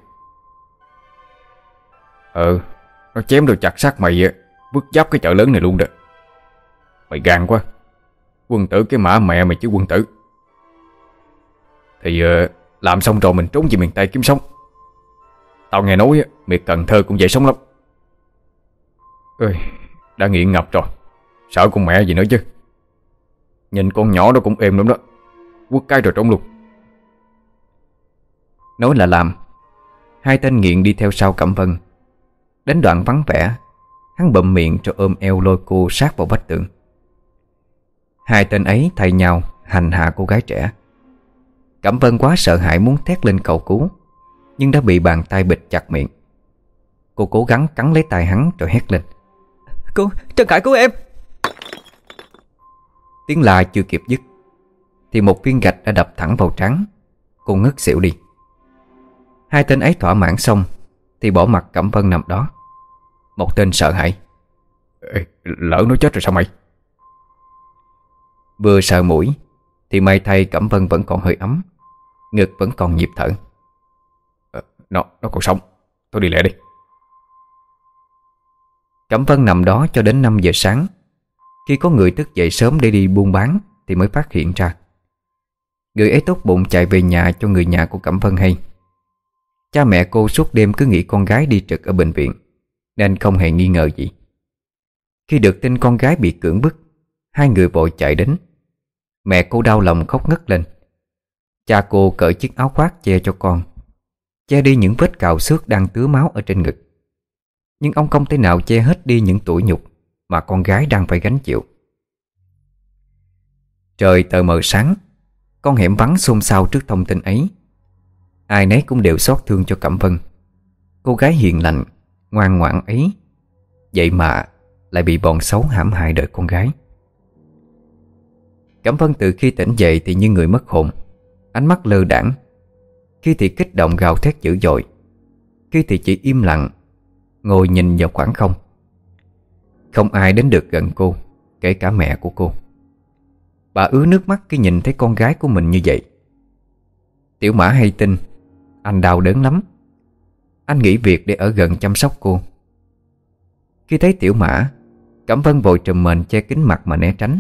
Ừ Nó chém được chặt xác mày Vứt giáp cái chợ lớn này luôn đó. Mày gan quá. Quân tử cái mã mẹ mày chứ quân tử. Thì uh, Làm xong rồi mình trốn về miền Tây kiếm sống. Tao nghe nói Miệt Cần Thơ cũng dễ sống lắm. Ơi Đã nghiện ngập rồi. Sợ con mẹ gì nữa chứ. Nhìn con nhỏ đó cũng êm lắm đó. Quất cái rồi trống luôn. Nói là làm Hai tên nghiện đi theo sau Cẩm Vân. Đến đoạn vắng vẻ Hắn bậm miệng cho ôm eo lôi cô sát vào vách tường. Hai tên ấy thay nhau hành hạ cô gái trẻ. Cẩm Vân quá sợ hãi muốn thét lên cầu cứu Nhưng đã bị bàn tay bịt chặt miệng. Cô cố gắng cắn lấy tay hắn rồi hét lên. Cô, Trần Khải cứu em! Tiếng la chưa kịp dứt Thì một viên gạch đã đập thẳng vào trắng Cô ngất xỉu đi. Hai tên ấy thỏa mãn xong Thì bỏ mặt Cẩm Vân nằm đó. Một tên sợ hãi Ê, Lỡ nó chết rồi sao mày? Vừa sợ mũi Thì may thay Cẩm Vân vẫn còn hơi ấm Ngực vẫn còn nhịp thở. Ờ, Nó nó còn sống. Tôi đi lẹ đi. Cẩm Vân nằm đó cho đến 5 giờ sáng khi có người thức dậy sớm để đi buôn bán Thì mới phát hiện ra. Người ấy tốt bụng chạy về nhà cho người nhà của Cẩm Vân hay. Cha mẹ cô suốt đêm cứ nghĩ con gái đi trực ở bệnh viện, Nên không hề nghi ngờ gì. Khi được tin con gái bị cưỡng bức, Hai người vội chạy đến. Mẹ cô đau lòng khóc ngất lên. Cha cô cởi chiếc áo khoác che cho con, Che đi những vết cào xước đang tứa máu ở trên ngực. Nhưng ông không thể nào che hết đi những tuổi nhục. Mà con gái đang phải gánh chịu. Trời tờ mờ sáng, Con hẻm vắng xôn xao trước thông tin ấy. Ai nấy cũng đều xót thương cho Cẩm Vân. Cô gái hiền lành, Ngoan ngoãn ấy, Vậy mà lại bị bọn xấu hãm hại đời con gái. Cẩm Vân từ khi tỉnh dậy thì như người mất hồn, Ánh mắt lơ đảng Khi thì kích động gào thét dữ dội, Khi thì chỉ im lặng, Ngồi nhìn vào khoảng không. Không ai đến được gần cô Kể cả mẹ của cô. Bà ứa nước mắt khi nhìn thấy con gái của mình như vậy. Tiểu mã hay tin Anh đau đớn lắm. Anh nghỉ việc để ở gần chăm sóc cô. Khi thấy tiểu mã Cẩm Vân vội trùm mền che kính mặt mà né tránh.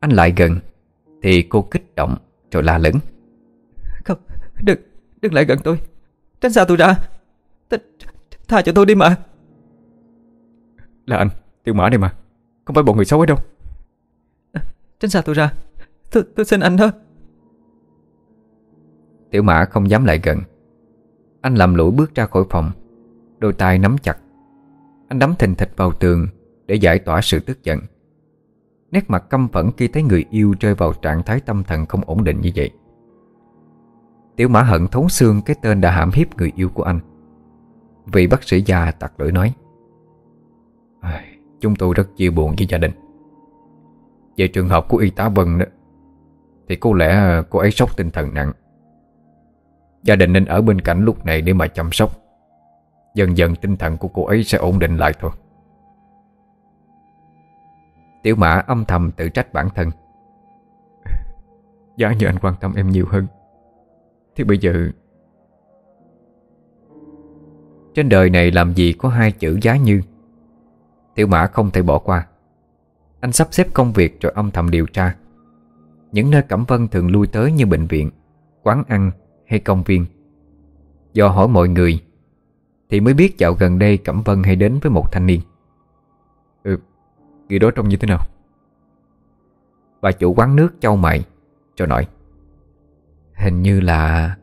Anh lại gần Thì cô kích động rồi la lớn. Không, đừng, đừng lại gần tôi. Tránh xa tôi ra. Th Tha cho tôi đi mà. Là anh, tiểu mã đây mà. Không phải bọn người xấu ấy đâu. Tránh xa tôi ra. Tôi, tôi xin anh đó Tiểu mã không dám lại gần. Anh lầm lũi bước ra khỏi phòng Đôi tay nắm chặt. Anh đấm thình thịch vào tường Để giải tỏa sự tức giận. Nét mặt căm phẫn khi thấy người yêu Rơi vào trạng thái tâm thần không ổn định như vậy. Tiểu mã hận thấu xương Cái tên đã hãm hiếp người yêu của anh. Vị bác sĩ già tặc lưỡi nói Chúng tôi rất chia buồn với gia đình. Về trường hợp của y tá Vân đó, Thì có lẽ cô ấy sốc tinh thần nặng. Gia đình nên ở bên cạnh lúc này để mà chăm sóc. Dần dần tinh thần của cô ấy sẽ ổn định lại thôi. Tiểu mã âm thầm tự trách bản thân. Giá như anh quan tâm em nhiều hơn. Thì bây giờ, Trên đời này làm gì có hai chữ giá như? Tiểu mã không thể bỏ qua. Anh sắp xếp công việc rồi âm thầm điều tra. Những nơi Cẩm Vân thường lui tới như bệnh viện Quán ăn hay công viên. Do hỏi mọi người Thì mới biết dạo gần đây Cẩm Vân hay đến với một thanh niên. Ừ Người đó trông như thế nào? Bà chủ quán nước châu mày Cho nói. Hình như là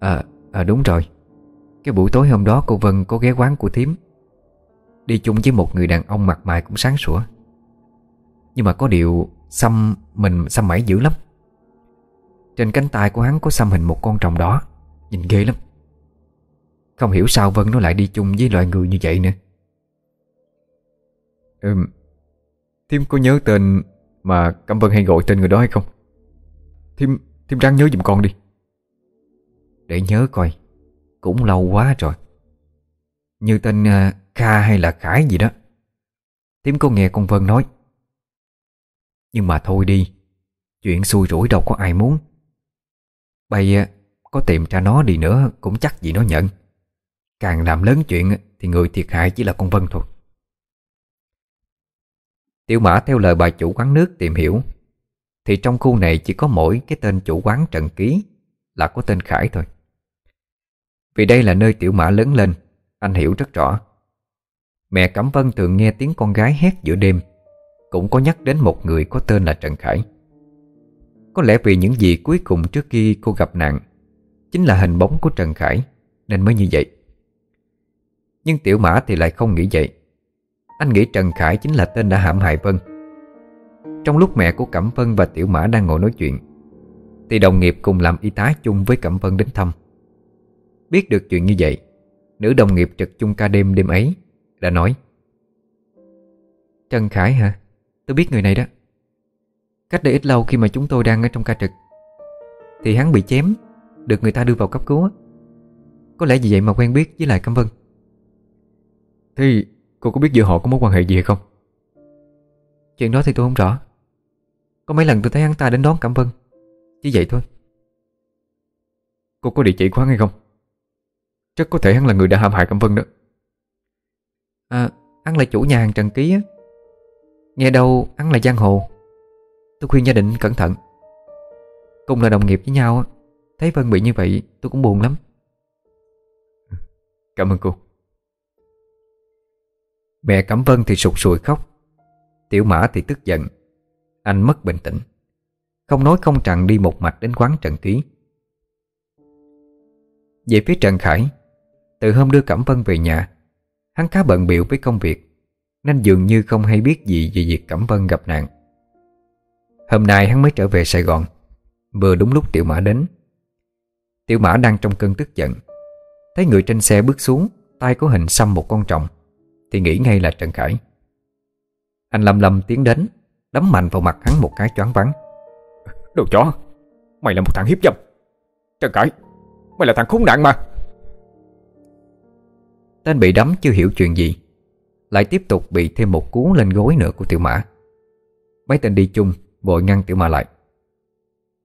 À, à đúng rồi. Cái buổi tối hôm đó cô Vân có ghé quán của thím. Đi chung với một người đàn ông mặt mày cũng sáng sủa. Nhưng mà có điều Xăm mình xăm mẩy dữ lắm. Trên cánh tay của hắn có xăm hình một con trồng đỏ. Nhìn ghê lắm. Không hiểu sao Vân nó lại đi chung với loại người như vậy nữa. Ừm Thím có nhớ tên Mà Cẩm Vân hay gọi tên người đó hay không? Thím, thím ráng nhớ giùm con đi. Để nhớ coi. Cũng lâu quá rồi. Như tên uh, Kha hay là Khải gì đó. Thím có nghe con Vân nói. Nhưng mà thôi đi, Chuyện xui rủi đâu có ai muốn. Bây à, có tìm ra nó đi nữa Cũng chắc gì nó nhận. Càng làm lớn chuyện Thì người thiệt hại chỉ là con Vân thôi. Tiểu mã theo lời bà chủ quán nước tìm hiểu, Thì trong khu này chỉ có mỗi cái tên chủ quán Trần Ký Là có tên Khải thôi. Vì đây là nơi tiểu mã lớn lên, Anh hiểu rất rõ. Mẹ Cẩm Vân thường nghe tiếng con gái hét giữa đêm. Cũng có nhắc đến một người có tên là Trần Khải. Có lẽ vì những gì cuối cùng trước khi cô gặp nạn, Chính là hình bóng của Trần Khải, Nên mới như vậy. Nhưng Tiểu Mã thì lại không nghĩ vậy. Anh nghĩ Trần Khải chính là tên đã hãm hại Vân. Trong lúc mẹ của Cẩm Vân và Tiểu Mã đang ngồi nói chuyện, Thì đồng nghiệp cùng làm y tá chung với Cẩm Vân đến thăm. Biết được chuyện như vậy, Nữ đồng nghiệp trực chung ca đêm đêm ấy đã nói. Trần Khải hả? Tôi biết người này đó. Cách đây ít lâu khi mà chúng tôi đang ở trong ca trực, Thì hắn bị chém, Được người ta đưa vào cấp cứu Có lẽ vì vậy mà quen biết với lại Cẩm Vân. Thì cô có biết giữa họ có mối quan hệ gì hay không? Chuyện đó thì tôi không rõ. Có mấy lần tôi thấy hắn ta đến đón Cẩm Vân, Chỉ vậy thôi. Cô có địa chỉ của hắn hay không? Chắc có thể hắn là người đã hãm hại Cẩm Vân đó. À hắn là chủ nhà hàng Trần Ký á. Nghe đâu hắn là giang hồ. Tôi khuyên gia đình cẩn thận. Cùng là đồng nghiệp với nhau Thấy Vân bị như vậy tôi cũng buồn lắm. Cảm ơn cô. Mẹ Cẩm Vân thì sụt sùi khóc. Tiểu Mã thì tức giận. Anh mất bình tĩnh. Không nói không rằng đi một mạch đến quán Trần Ký. Về phía Trần Khải Từ hôm đưa Cẩm Vân về nhà Hắn khá bận biệu với công việc, Nên dường như không hay biết gì về việc Cẩm Vân gặp nạn. Hôm nay hắn mới trở về Sài Gòn, Vừa đúng lúc Tiểu Mã đến. Tiểu Mã đang trong cơn tức giận, Thấy người trên xe bước xuống, tay có hình xăm một con trọng Thì nghĩ ngay là Trần Khải. Anh lâm lâm tiến đến, Đấm mạnh vào mặt hắn một cái choáng vắng Đồ chó, Mày là một thằng hiếp dâm. Trần Khải, Mày là thằng khốn nạn mà. Tên bị đấm chưa hiểu chuyện gì. Lại tiếp tục bị thêm một cú lên gối nữa của tiểu mã. Mấy tên đi chung Vội ngăn tiểu mã lại.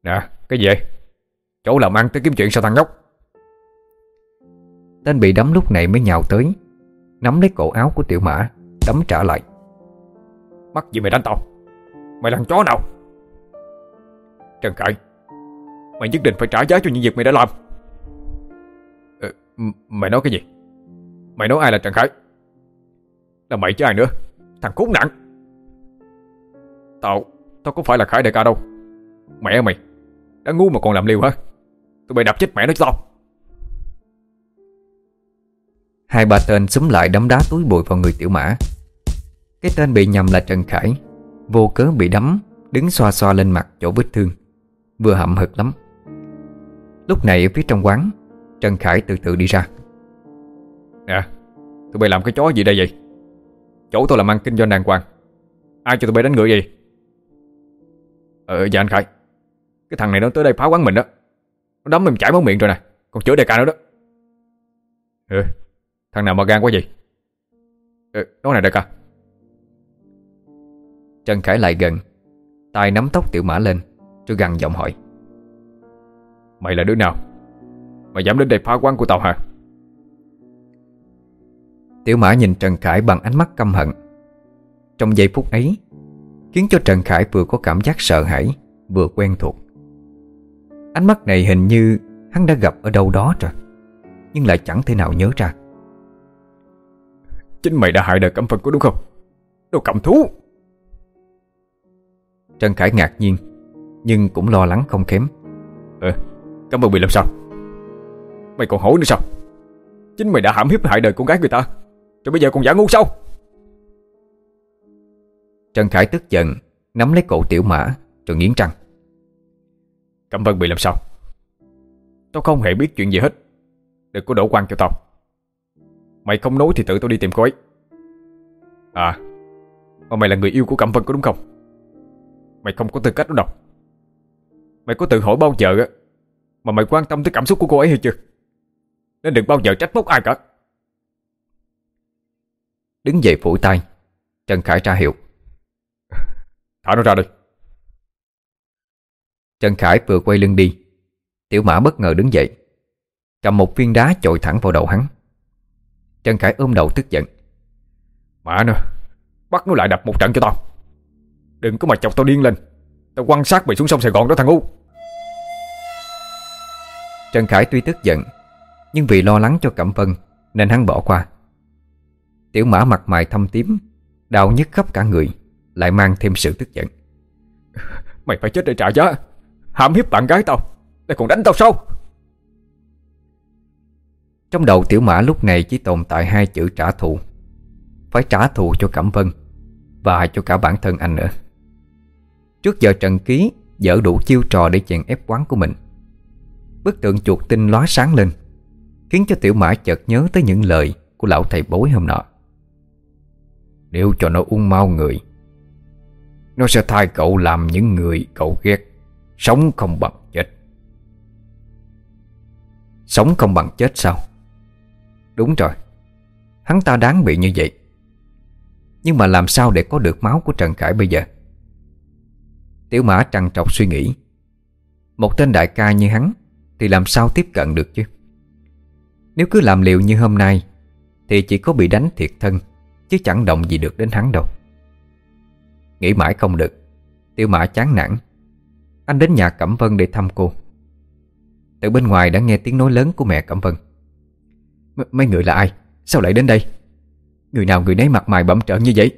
Nè cái gì? Vậy Chỗ làm ăn tới kiếm chuyện sao thằng nhóc? Tên bị đấm lúc này mới nhào tới Nắm lấy cổ áo của tiểu mã Đấm trả lại. Mắc gì mày đánh tao? Mày là thằng chó nào? Trần Khải Mày nhất định phải trả giá cho những việc mày đã làm. Ờ, Mày nói cái gì Mày nói ai là Trần Khải? Là mày chứ ai nữa? Thằng khốn nạn! Tao Tao có phải là Khải đại ca đâu. Mẹ mày, Đã ngu mà còn làm liều hả? Tụi mày đập chết mẹ nó cho tao Hai ba tên xúm lại đấm đá túi bụi vào người tiểu mã. Cái tên bị nhầm là Trần Khải, Vô cớ bị đấm, Đứng xoa xoa lên mặt chỗ vết thương. Vừa hậm hực lắm. Lúc này ở phía trong quán, Trần Khải từ từ đi ra. Nè Tụi bay làm cái chó gì đây vậy? Chỗ tôi làm ăn kinh doanh đàng hoàng. Ai cho tụi bay đánh ngựa gì Ờ dạ anh Khải. Cái thằng này nó tới đây phá quán mình đó. Nó đấm mình chảy máu miệng rồi nè. Còn chữa đại ca nữa đó. Ừ Thằng nào mà gan quá gì Ừ nói này đại ca. Trần Khải lại gần tay nắm tóc tiểu mã lên Rồi gằn giọng hỏi. Mày là đứa nào? Mày dám đến đây phá quán của tao hả Tiểu mã nhìn Trần Khải bằng ánh mắt căm hận. Trong giây phút ấy Khiến cho Trần Khải vừa có cảm giác sợ hãi Vừa quen thuộc. Ánh mắt này hình như Hắn đã gặp ở đâu đó rồi Nhưng lại chẳng thể nào nhớ ra. Chính mày đã hại đời cẩm phật của đúng không? Đồ cầm thú! Trần Khải ngạc nhiên Nhưng cũng lo lắng không kém. Ừ Cảm ơn bị làm sao? Mày còn hỏi nữa sao? Chính mày đã hãm hiếp hại đời con gái người ta Rồi bây giờ còn giả ngu sao? Trần Khải tức giận Nắm lấy cổ tiểu mã Rồi nghiến răng. Cẩm Vân bị làm sao? Tao không hề biết chuyện gì hết. Đừng có đổ quan cho tao. Mày không nói thì tự tao đi tìm cô ấy. À Mà mày là người yêu của Cẩm Vân có đúng không? Mày không có tư cách đó đâu. Mày có tự hỏi bao giờ á Mà mày quan tâm tới cảm xúc của cô ấy hay chưa? Nên đừng bao giờ trách móc ai cả Đứng dậy phủi tay. Trần Khải ra hiệu. Thả nó ra đi. Trần Khải vừa quay lưng đi Tiểu mã bất ngờ đứng dậy Cầm một viên đá chội thẳng vào đầu hắn. Trần Khải ôm đầu tức giận. Mã nữa Bắt nó lại đập một trận cho tao. Đừng có mà chọc tao điên lên. Tao quan sát mày xuống sông Sài Gòn đó thằng ngu Trần Khải tuy tức giận Nhưng vì lo lắng cho Cẩm Vân Nên hắn bỏ qua Tiểu mã mặt mày thâm tím Đau nhức khắp cả người Lại mang thêm sự tức giận. Mày phải chết để trả giá. Hãm hiếp bạn gái tao Lại còn đánh tao sao? Trong đầu tiểu mã lúc này chỉ tồn tại hai chữ trả thù. Phải trả thù cho Cẩm Vân Và cho cả bản thân anh nữa. Trước giờ Trần Ký dở đủ chiêu trò để chèn ép quán của mình. Bức tượng chuột tinh lóa sáng lên Khiến cho tiểu mã chợt nhớ tới những lời Của lão thầy bối hôm nọ nếu cho nó uống mau người, Nó sẽ thay cậu làm những người cậu ghét. Sống không bằng chết. Sống không bằng chết sao? Đúng rồi. Hắn ta đáng bị như vậy. Nhưng mà làm sao để có được máu của Trần Khải bây giờ? Tiểu mã trằn trọc suy nghĩ. Một tên đại ca như hắn Thì làm sao tiếp cận được chứ? Nếu cứ làm liều như hôm nay Thì chỉ có bị đánh thiệt thân. Chứ chẳng động gì được đến hắn đâu Nghĩ mãi không được Tiểu mã chán nản Anh đến nhà Cẩm Vân để thăm cô Từ bên ngoài đã nghe tiếng nói lớn của mẹ Cẩm Vân M Mấy người là ai? Sao lại đến đây? Người nào người nấy mặt mày bẩm trợn như vậy?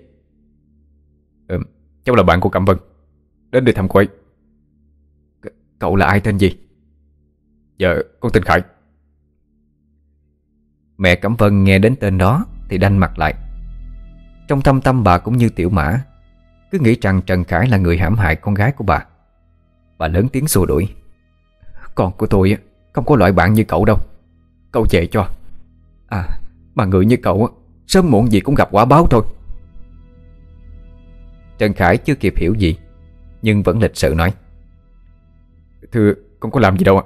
Ừ, cháu là bạn của Cẩm Vân Đến để thăm cô ấy C Cậu là ai tên gì? Dạ con tên Khải Mẹ Cẩm Vân nghe đến tên đó Thì đanh mặt lại trong thâm tâm bà cũng như tiểu mã, Cứ nghĩ rằng Trần Khải là người hãm hại con gái của bà. Bà lớn tiếng xua đuổi. Con của tôi không có loại bạn như cậu đâu. Cậu về cho. À mà người như cậu Sớm muộn gì cũng gặp quả báo thôi. Trần Khải chưa kịp hiểu gì, Nhưng vẫn lịch sự nói. Thưa, con có làm gì đâu ạ?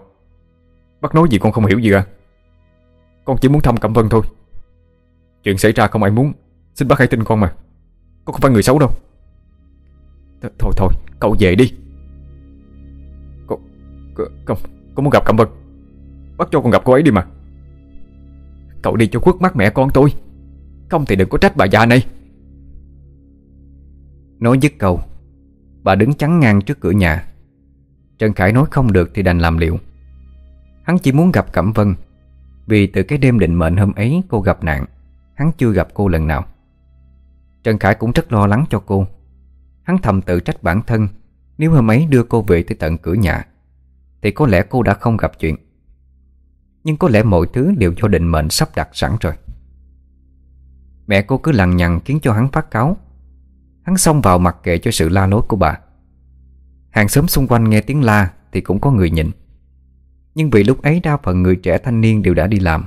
Bác nói gì con không hiểu gì à? Con chỉ muốn thăm Cẩm Vân thôi. Chuyện xảy ra không ai muốn. Xin bác hãy tin con mà. Con không phải người xấu đâu. Th Thôi thôi cậu về đi. Con Con, con muốn gặp Cẩm Vân. Bác cho con gặp cô ấy đi mà. Cậu đi cho khuất mắt mẹ con tôi. Không thì đừng có trách bà già này. Nói dứt câu Bà đứng chắn ngang trước cửa nhà. Trần Khải nói không được thì đành làm liệu. Hắn chỉ muốn gặp Cẩm Vân Vì từ cái đêm định mệnh hôm ấy cô gặp nạn Hắn chưa gặp cô lần nào. Trần Khải cũng rất lo lắng cho cô. Hắn thầm tự trách bản thân, Nếu hôm ấy đưa cô về tới tận cửa nhà, Thì có lẽ cô đã không gặp chuyện. Nhưng có lẽ mọi thứ đều do định mệnh sắp đặt sẵn rồi. Mẹ cô cứ lằng nhằng khiến cho hắn phát cáo Hắn xông vào mặc kệ cho sự la lối của bà. Hàng xóm xung quanh nghe tiếng la Thì cũng có người nhịn. Nhưng vì lúc ấy đa phần người trẻ thanh niên đều đã đi làm,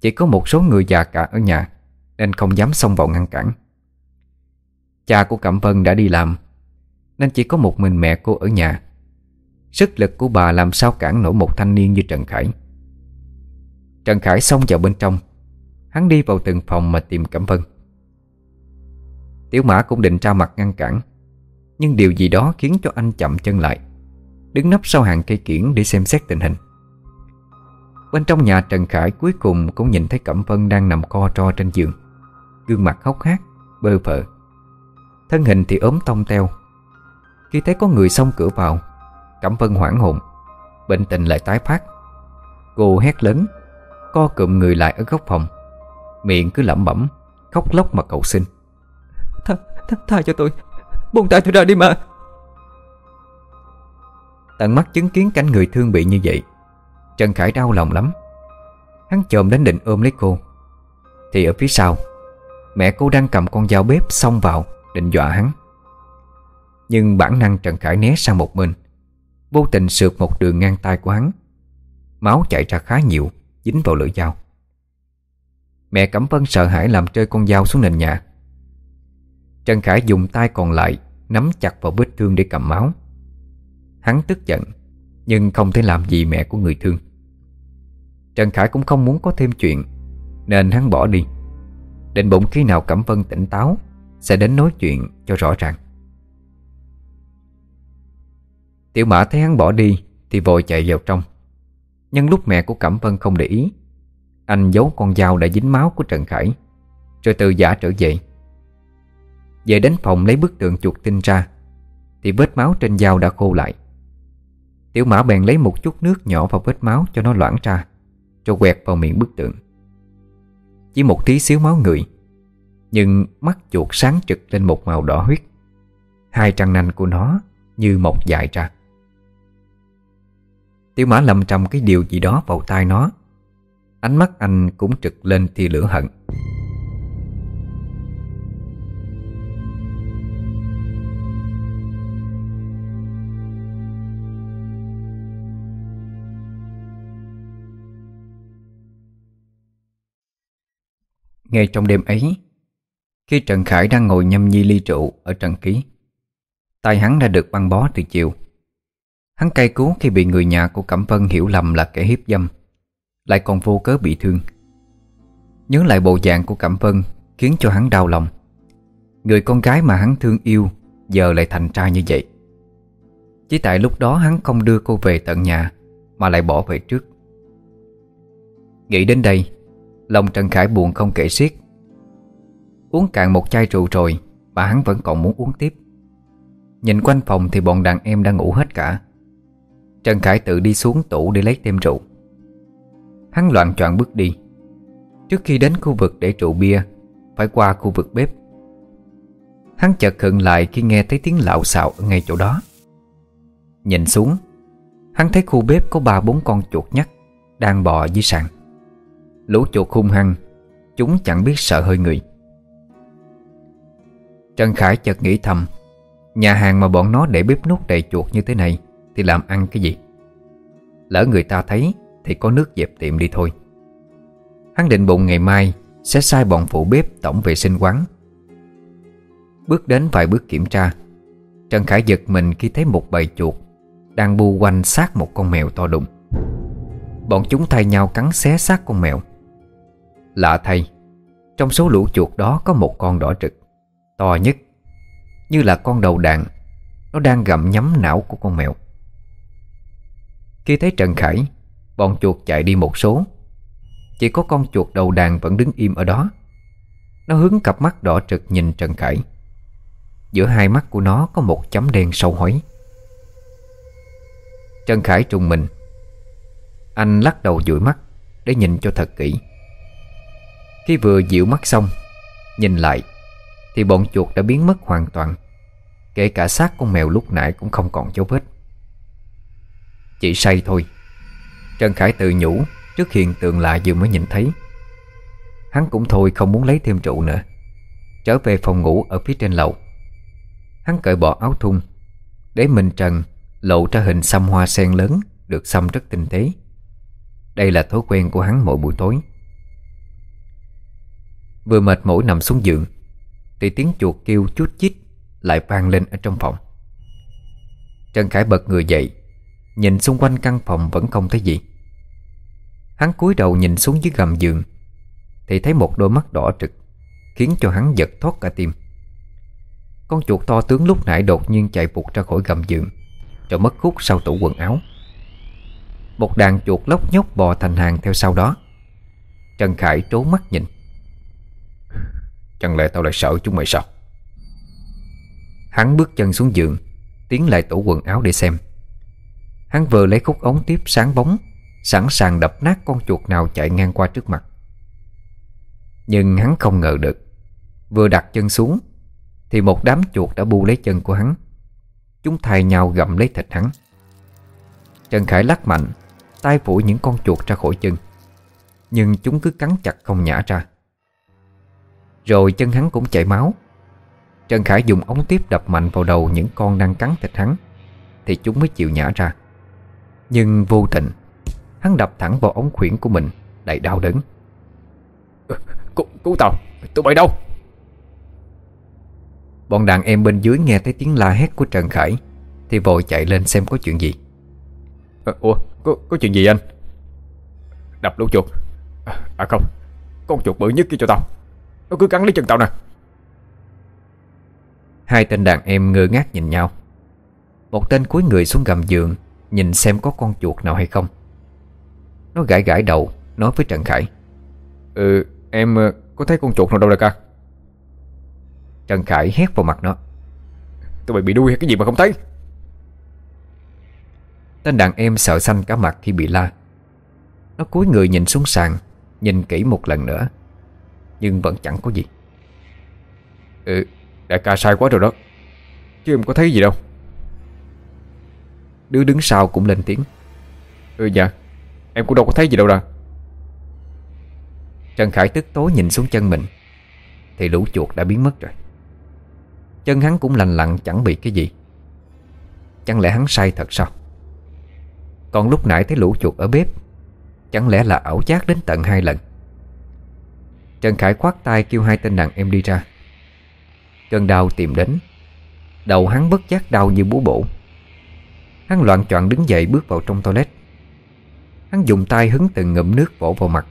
Chỉ có một số người già cả ở nhà, Nên không dám xông vào ngăn cản. Cha của Cẩm Vân đã đi làm Nên chỉ có một mình mẹ cô ở nhà. Sức lực của bà làm sao cản nổi một thanh niên như Trần Khải. Trần Khải xông vào bên trong Hắn đi vào từng phòng mà tìm Cẩm Vân. Tiểu mã cũng định ra mặt ngăn cản Nhưng điều gì đó khiến cho anh chậm chân lại Đứng nấp sau hàng cây kiển để xem xét tình hình. Bên trong nhà Trần Khải cuối cùng cũng nhìn thấy Cẩm Vân đang nằm co ro trên giường Gương mặt hốc hác, bơ phờ Thân hình thì ốm tông teo. Khi thấy có người xông cửa vào Cẩm Vân hoảng hồn Bệnh tình lại tái phát. Cô hét lớn Co cụm người lại ở góc phòng. Miệng cứ lẩm bẩm Khóc lóc mà cầu xin. Tha, tha, tha cho tôi Buông tay tôi ra đi mà. Tận mắt chứng kiến cảnh người thương bị như vậy Trần Khải đau lòng lắm. Hắn chồm đến định ôm lấy cô. Thì ở phía sau Mẹ cô đang cầm con dao bếp xông vào Định dọa hắn. Nhưng bản năng Trần Khải né sang một bên Vô tình sượt một đường ngang tay của hắn. Máu chảy ra khá nhiều, Dính vào lưỡi dao. Mẹ Cẩm Vân sợ hãi làm rơi con dao xuống nền nhà. Trần Khải dùng tay còn lại Nắm chặt vào vết thương để cầm máu. Hắn tức giận, Nhưng không thể làm gì mẹ của người thương. Trần Khải cũng không muốn có thêm chuyện, Nên hắn bỏ đi. Định bụng khi nào Cẩm Vân tỉnh táo sẽ đến nói chuyện cho rõ ràng. Tiểu mã thấy hắn bỏ đi Thì vội chạy vào trong. Nhưng lúc mẹ của Cẩm Vân không để ý, Anh giấu con dao đã dính máu của Trần Khải, Rồi từ giả trở về. Về đến phòng lấy bức tượng chuột tinh ra, Thì vết máu trên dao đã khô lại. Tiểu mã bèn lấy một chút nước nhỏ vào vết máu cho nó loãng ra, Rồi quẹt vào miệng bức tượng. Chỉ một tí xíu máu người nhưng mắt chuột sáng trực lên một màu đỏ huyết. Hai trăng nanh của nó như mọc dài ra. Tiểu mã lầm trầm cái điều gì đó vào tai nó. Ánh mắt anh cũng trực lên tia lửa hận. Ngay trong đêm ấy khi Trần Khải đang ngồi nhâm nhi ly rượu Ở Trần Ký tay hắn đã được băng bó từ chiều. Hắn cay cú khi bị người nhà của Cẩm Vân hiểu lầm là kẻ hiếp dâm, Lại còn vô cớ bị thương. Nhớ lại bộ dạng của Cẩm Vân Khiến cho hắn đau lòng. Người con gái mà hắn thương yêu Giờ lại thành trai như vậy. Chỉ tại lúc đó hắn không đưa cô về tận nhà Mà lại bỏ về trước. Nghĩ đến đây, Lòng Trần Khải buồn không kể xiết. Uống cạn một chai rượu rồi, Bà hắn vẫn còn muốn uống tiếp. Nhìn quanh phòng thì bọn đàn em đang ngủ hết cả. Trần Khải tự đi xuống tủ để lấy thêm rượu. Hắn loạn choạng bước đi. Trước khi đến khu vực để rượu bia, Phải qua khu vực bếp. Hắn chợt khựng lại khi nghe thấy tiếng lạo xạo ở ngay chỗ đó. Nhìn xuống, Hắn thấy khu bếp có ba bốn con chuột nhắt Đang bò dưới sàn. Lũ chuột hung hăng, Chúng chẳng biết sợ hơi người. Trần Khải chợt nghĩ thầm, Nhà hàng mà bọn nó để bếp nút đầy chuột như thế này Thì làm ăn cái gì? Lỡ người ta thấy Thì có nước dẹp tiệm đi thôi. Hắn định bụng ngày mai Sẽ sai bọn phụ bếp tổng vệ sinh quán. Bước đến vài bước kiểm tra, Trần Khải giật mình khi thấy một bầy chuột Đang bu quanh xác một con mèo to đùng. Bọn chúng thay nhau cắn xé xác con mèo. Lạ thay, Trong số lũ chuột đó có một con đỏ trực To nhất, Như là con đầu đàn Nó đang gặm nhắm não của con mèo. Khi thấy Trần Khải, Bọn chuột chạy đi một số. Chỉ có con chuột đầu đàn vẫn đứng im ở đó. Nó hướng cặp mắt đỏ trực nhìn Trần Khải. Giữa hai mắt của nó có một chấm đen sâu hói. Trần Khải trùng mình. Anh lắc đầu dụi mắt Để nhìn cho thật kỹ. Khi vừa dịu mắt xong, Nhìn lại thì bọn chuột đã biến mất hoàn toàn. Kể cả xác con mèo lúc nãy cũng không còn dấu vết. Chỉ say thôi. Trần Khải tự nhủ Trước hiện tượng lạ vừa mới nhìn thấy. Hắn cũng thôi không muốn lấy thêm rượu nữa. Trở về phòng ngủ ở phía trên lầu. Hắn cởi bỏ áo thun, Để mình trần Lộ ra hình xăm hoa sen lớn Được xăm rất tinh tế. Đây là thói quen của hắn mỗi buổi tối. Vừa mệt mỏi nằm xuống giường thì tiếng chuột kêu chút chít Lại vang lên ở trong phòng. Trần Khải bật người dậy, Nhìn xung quanh căn phòng vẫn không thấy gì. Hắn cúi đầu nhìn xuống dưới gầm giường, Thì thấy một đôi mắt đỏ trực Khiến cho hắn giật thoát cả tim. Con chuột to tướng lúc nãy đột nhiên chạy vụt ra khỏi gầm giường, Rồi mất khúc sau tủ quần áo. Một đàn chuột lóc nhóc bò thành hàng theo sau đó. Trần Khải trố mắt nhìn. Chẳng lẽ tao lại sợ chúng mày sao? Hắn bước chân xuống giường, Tiến lại tủ quần áo để xem. Hắn vừa lấy khúc ống tiếp sáng bóng, Sẵn sàng đập nát con chuột nào chạy ngang qua trước mặt. Nhưng hắn không ngờ được, Vừa đặt chân xuống, Thì một đám chuột đã bu lấy chân của hắn. Chúng thay nhau gặm lấy thịt hắn. Trần Khải lắc mạnh tay phủi những con chuột ra khỏi chân. Nhưng chúng cứ cắn chặt không nhả ra rồi chân hắn cũng chảy máu. Trần Khải dùng ống tiếp đập mạnh vào đầu những con đang cắn thịt hắn Thì chúng mới chịu nhả ra. Nhưng vô tình Hắn đập thẳng vào ống khuyển của mình Đầy đau đớn. Cứu, cứu tao, tụi bay đâu? Bọn đàn em bên dưới nghe thấy tiếng la hét của Trần Khải Thì vội chạy lên xem có chuyện gì. À, Ủa, có, có chuyện gì anh? Đập lũ chuột. À, à không, con chuột bự nhất kia cho tao nó cứ cắn lấy chân tao nè. Hai tên đàn em ngơ ngác nhìn nhau. Một tên cúi người xuống gầm giường Nhìn xem có con chuột nào hay không. Nó gãi gãi đầu Nói với Trần Khải. Ừ em ờ, có thấy con chuột nào đâu đại ca? Trần Khải hét vào mặt nó. Tụi mày bị đuôi hay cái gì mà không thấy? Tên đàn em sợ xanh cả mặt khi bị la. Nó cúi người nhìn xuống sàn Nhìn kỹ một lần nữa nhưng vẫn chẳng có gì. Ừ Đại ca sai quá rồi đó. Chứ em có thấy gì đâu. Đứa đứng sau cũng lên tiếng. Ừ dạ. Em cũng đâu có thấy gì đâu ra Trần Khải tức tối nhìn xuống chân mình. Thì lũ chuột đã biến mất rồi. Chân hắn cũng lành lặn, chẳng bị cái gì. Chẳng lẽ hắn sai thật sao? Còn lúc nãy thấy lũ chuột ở bếp, Chẳng lẽ là ảo giác đến tận hai lần? Trần Khải khoát tay kêu hai tên đàn em đi ra. Cơn đau tìm đến. Đầu hắn bất giác đau như búa bổ. Hắn loạn choạng đứng dậy bước vào trong toilet. Hắn dùng tay hứng từng ngụm nước vỗ vào mặt.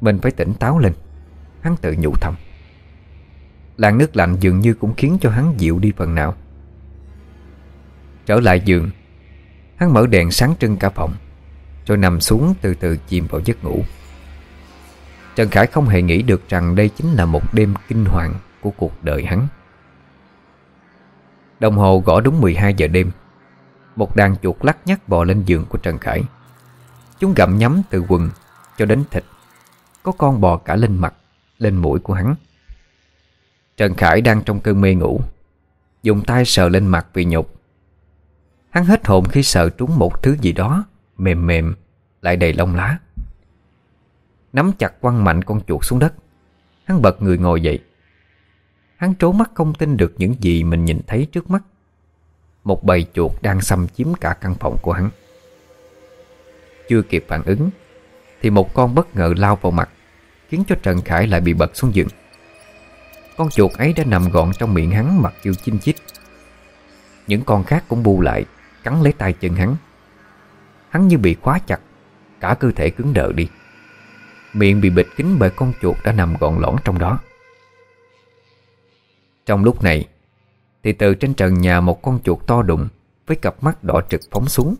Mình phải tỉnh táo lên. Hắn tự nhủ thầm. Làn nước lạnh dường như cũng khiến cho hắn dịu đi phần nào. Trở lại giường, Hắn mở đèn sáng trưng cả phòng, Rồi nằm xuống từ từ chìm vào giấc ngủ. Trần Khải không hề nghĩ được rằng đây chính là một đêm kinh hoàng của cuộc đời hắn. Đồng hồ gõ đúng 12 giờ đêm. Một đàn chuột lắc nhắc bò lên giường của Trần Khải. Chúng gặm nhắm từ quần cho đến thịt. Có con bò cả lên mặt, lên mũi của hắn. Trần Khải đang trong cơn mê ngủ. Dùng tay sờ lên mặt vì nhục. Hắn hết hồn khi sợ trúng một thứ gì đó Mềm mềm Lại đầy lông lá. Nắm chặt quăng mạnh con chuột xuống đất. Hắn bật người ngồi dậy. Hắn trố mắt không tin được những gì mình nhìn thấy trước mắt. Một bầy chuột đang xâm chiếm cả căn phòng của hắn. Chưa kịp phản ứng, Thì một con bất ngờ lao vào mặt, Khiến cho Trần Khải lại bị bật xuống giường. Con chuột ấy đã nằm gọn trong miệng hắn mặc kêu chinh chít. Những con khác cũng bu lại, Cắn lấy tay chân hắn. Hắn như bị khóa chặt, Cả cơ thể cứng đờ đi. Miệng bị bịt kín bởi con chuột đã nằm gọn lõn trong đó. Trong lúc này, Thì từ trên trần nhà một con chuột to đụng Với cặp mắt đỏ trực phóng xuống.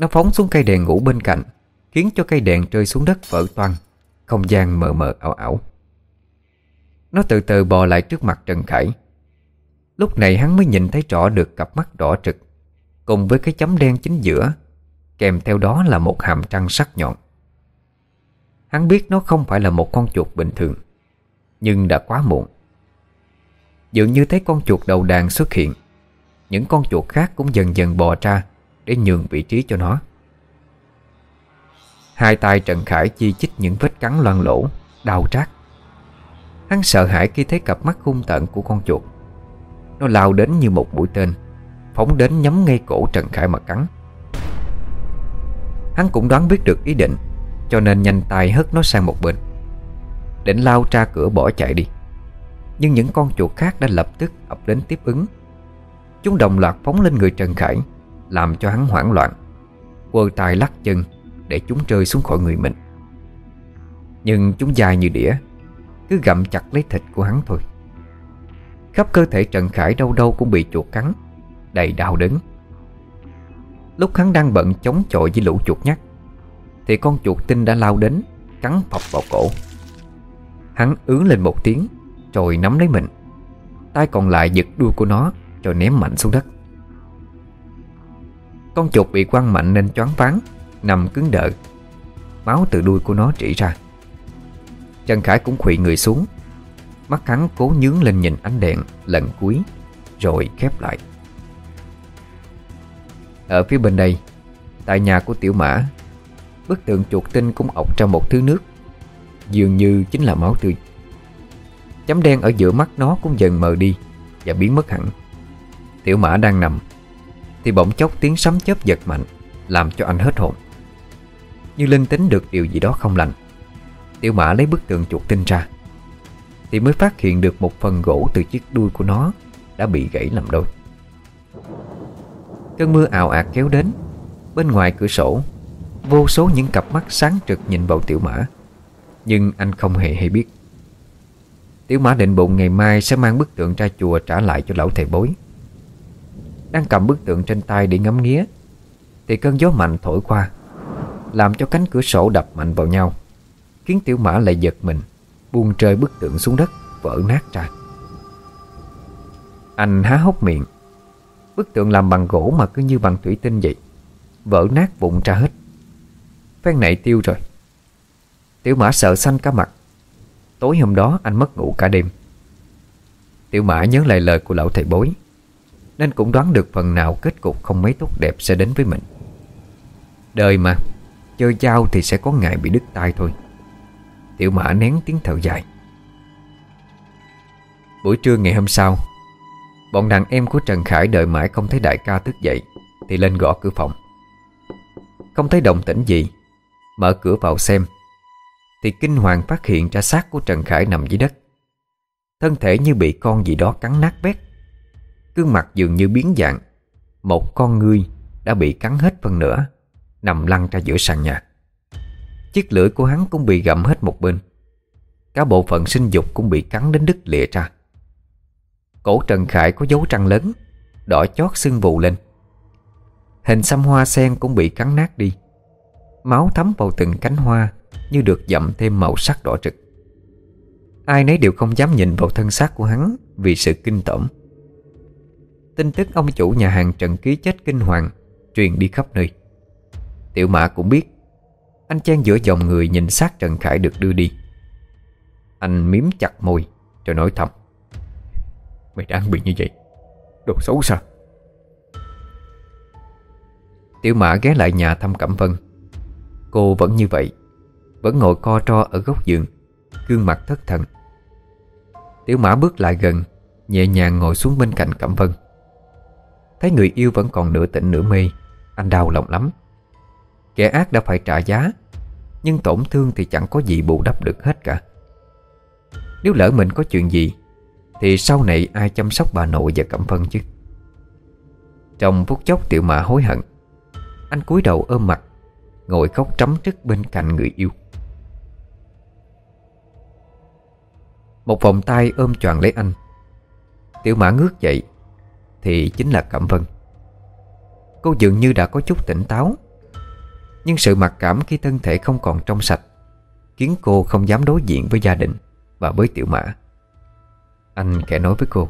Nó phóng xuống cây đèn ngủ bên cạnh, Khiến cho cây đèn rơi xuống đất vỡ toang, Không gian mờ mờ ảo ảo. Nó từ từ bò lại trước mặt Trần Khải. Lúc này hắn mới nhìn thấy rõ được cặp mắt đỏ trực Cùng với cái chấm đen chính giữa, Kèm theo đó là một hàm răng sắc nhọn. Hắn biết nó không phải là một con chuột bình thường, Nhưng đã quá muộn. Dường như thấy con chuột đầu đàn xuất hiện, Những con chuột khác cũng dần dần bò ra Để nhường vị trí cho nó. Hai tay Trần Khải chi chích những vết cắn loang lỗ Đau rát. Hắn sợ hãi khi thấy cặp mắt hung tợn của con chuột. Nó lao đến như một mũi tên, Phóng đến nhắm ngay cổ Trần Khải mà cắn. Hắn cũng đoán biết được ý định cho nên nhanh tay hất nó sang một bên. Định lao ra cửa bỏ chạy đi. Nhưng những con chuột khác đã lập tức ập đến tiếp ứng. Chúng đồng loạt phóng lên người Trần Khải, Làm cho hắn hoảng loạn. Quơ tay lắc chân Để chúng rơi xuống khỏi người mình. Nhưng chúng dài như đĩa, Cứ gặm chặt lấy thịt của hắn thôi. Khắp cơ thể Trần Khải đâu đâu cũng bị chuột cắn, Đầy đau đớn. Lúc hắn đang bận chống chọi với lũ chuột nhắt thì con chuột tinh đã lao đến, Cắn phập vào cổ. Hắn ứ lên một tiếng, Rồi nắm lấy mình. Tay còn lại giật đuôi của nó, Rồi ném mạnh xuống đất. Con chuột bị quăng mạnh nên choáng váng, Nằm cứng đờ. Máu từ đuôi của nó trĩ ra. Trần Khải cũng khụy người xuống. Mắt hắn cố nhướng lên nhìn ánh đèn lần cuối, Rồi khép lại. Ở phía bên đây, Tại nhà của tiểu mã Bức tượng chuột tinh cũng ọc ra một thứ nước. Dường như chính là máu tươi. Chấm đen ở giữa mắt nó cũng dần mờ đi Và biến mất hẳn. Tiểu mã đang nằm, Thì bỗng chốc tiếng sấm chớp giật mạnh, Làm cho anh hết hồn. Như linh tính được điều gì đó không lành, Tiểu mã lấy bức tượng chuột tinh ra, Thì mới phát hiện được một phần gỗ từ chiếc đuôi của nó Đã bị gãy làm đôi. Cơn mưa ào ạt kéo đến, Bên ngoài cửa sổ Vô số những cặp mắt sáng trực nhìn vào tiểu mã. Nhưng anh không hề hay biết. Tiểu mã định bụng ngày mai sẽ mang bức tượng ra chùa trả lại cho lão thầy bối. Đang cầm bức tượng trên tay để ngắm nghía, Thì cơn gió mạnh thổi qua, Làm cho cánh cửa sổ đập mạnh vào nhau, Khiến tiểu mã lại giật mình, Buông rơi bức tượng xuống đất, Vỡ nát ra. Anh há hốc miệng. Bức tượng làm bằng gỗ mà cứ như bằng thủy tinh vậy, Vỡ nát vụn ra hết. Phen này tiêu rồi. Tiểu mã sợ xanh cả mặt. Tối hôm đó anh mất ngủ cả đêm. Tiểu mã nhớ lại lời của lão thầy bối, Nên cũng đoán được phần nào kết cục không mấy tốt đẹp sẽ đến với mình. Đời mà, Chơi dao thì sẽ có ngày bị đứt tay thôi. Tiểu mã nén tiếng thở dài. Buổi trưa ngày hôm sau, Bọn đàn em của Trần Khải đợi mãi không thấy đại ca thức dậy Thì lên gõ cửa phòng. Không thấy động tĩnh gì Mở cửa vào xem. Thì kinh hoàng phát hiện ra xác của Trần Khải nằm dưới đất. Thân thể như bị con gì đó cắn nát bét. Gương mặt dường như biến dạng. Một con ngươi đã bị cắn hết phần nửa, Nằm lăn ra giữa sàn nhà. Chiếc lưỡi của hắn cũng bị gặm hết một bên. Cả bộ phận sinh dục cũng bị cắn đến đứt lìa ra. Cổ Trần Khải có dấu răng lớn, Đỏ chót sưng vù lên. Hình xăm hoa sen cũng bị cắn nát đi. Máu thấm vào từng cánh hoa Như được dặm thêm màu sắc đỏ rực. Ai nấy đều không dám nhìn vào thân xác của hắn Vì sự kinh tởm. Tin tức ông chủ nhà hàng Trần Ký chết kinh hoàng Truyền đi khắp nơi. Tiểu mã cũng biết Anh chen giữa dòng người nhìn xác Trần Khải được đưa đi. Anh miếm chặt môi Rồi nói thầm, Mày đang bị như vậy, Đồ xấu sao? Tiểu mã ghé lại nhà thăm Cẩm Vân. Cô vẫn như vậy, Vẫn ngồi co tro ở góc giường, Gương mặt thất thần. Tiểu mã bước lại gần, Nhẹ nhàng ngồi xuống bên cạnh Cẩm Vân. Thấy người yêu vẫn còn nửa tỉnh nửa mê, Anh đau lòng lắm. Kẻ ác đã phải trả giá, Nhưng tổn thương thì chẳng có gì bù đắp được hết cả. Nếu lỡ mình có chuyện gì, Thì sau này ai chăm sóc bà nội và Cẩm Vân chứ? Trong phút chốc tiểu mã hối hận, Anh cúi đầu ôm mặt Ngồi khóc trắm trức bên cạnh người yêu. Một vòng tay ôm choàng lấy anh. Tiểu mã ngước dậy, Thì chính là Cẩm Vân. Cô dường như đã có chút tỉnh táo, Nhưng sự mặc cảm khi thân thể không còn trong sạch Khiến cô không dám đối diện với gia đình Và với tiểu mã. Anh kẻ nói với cô,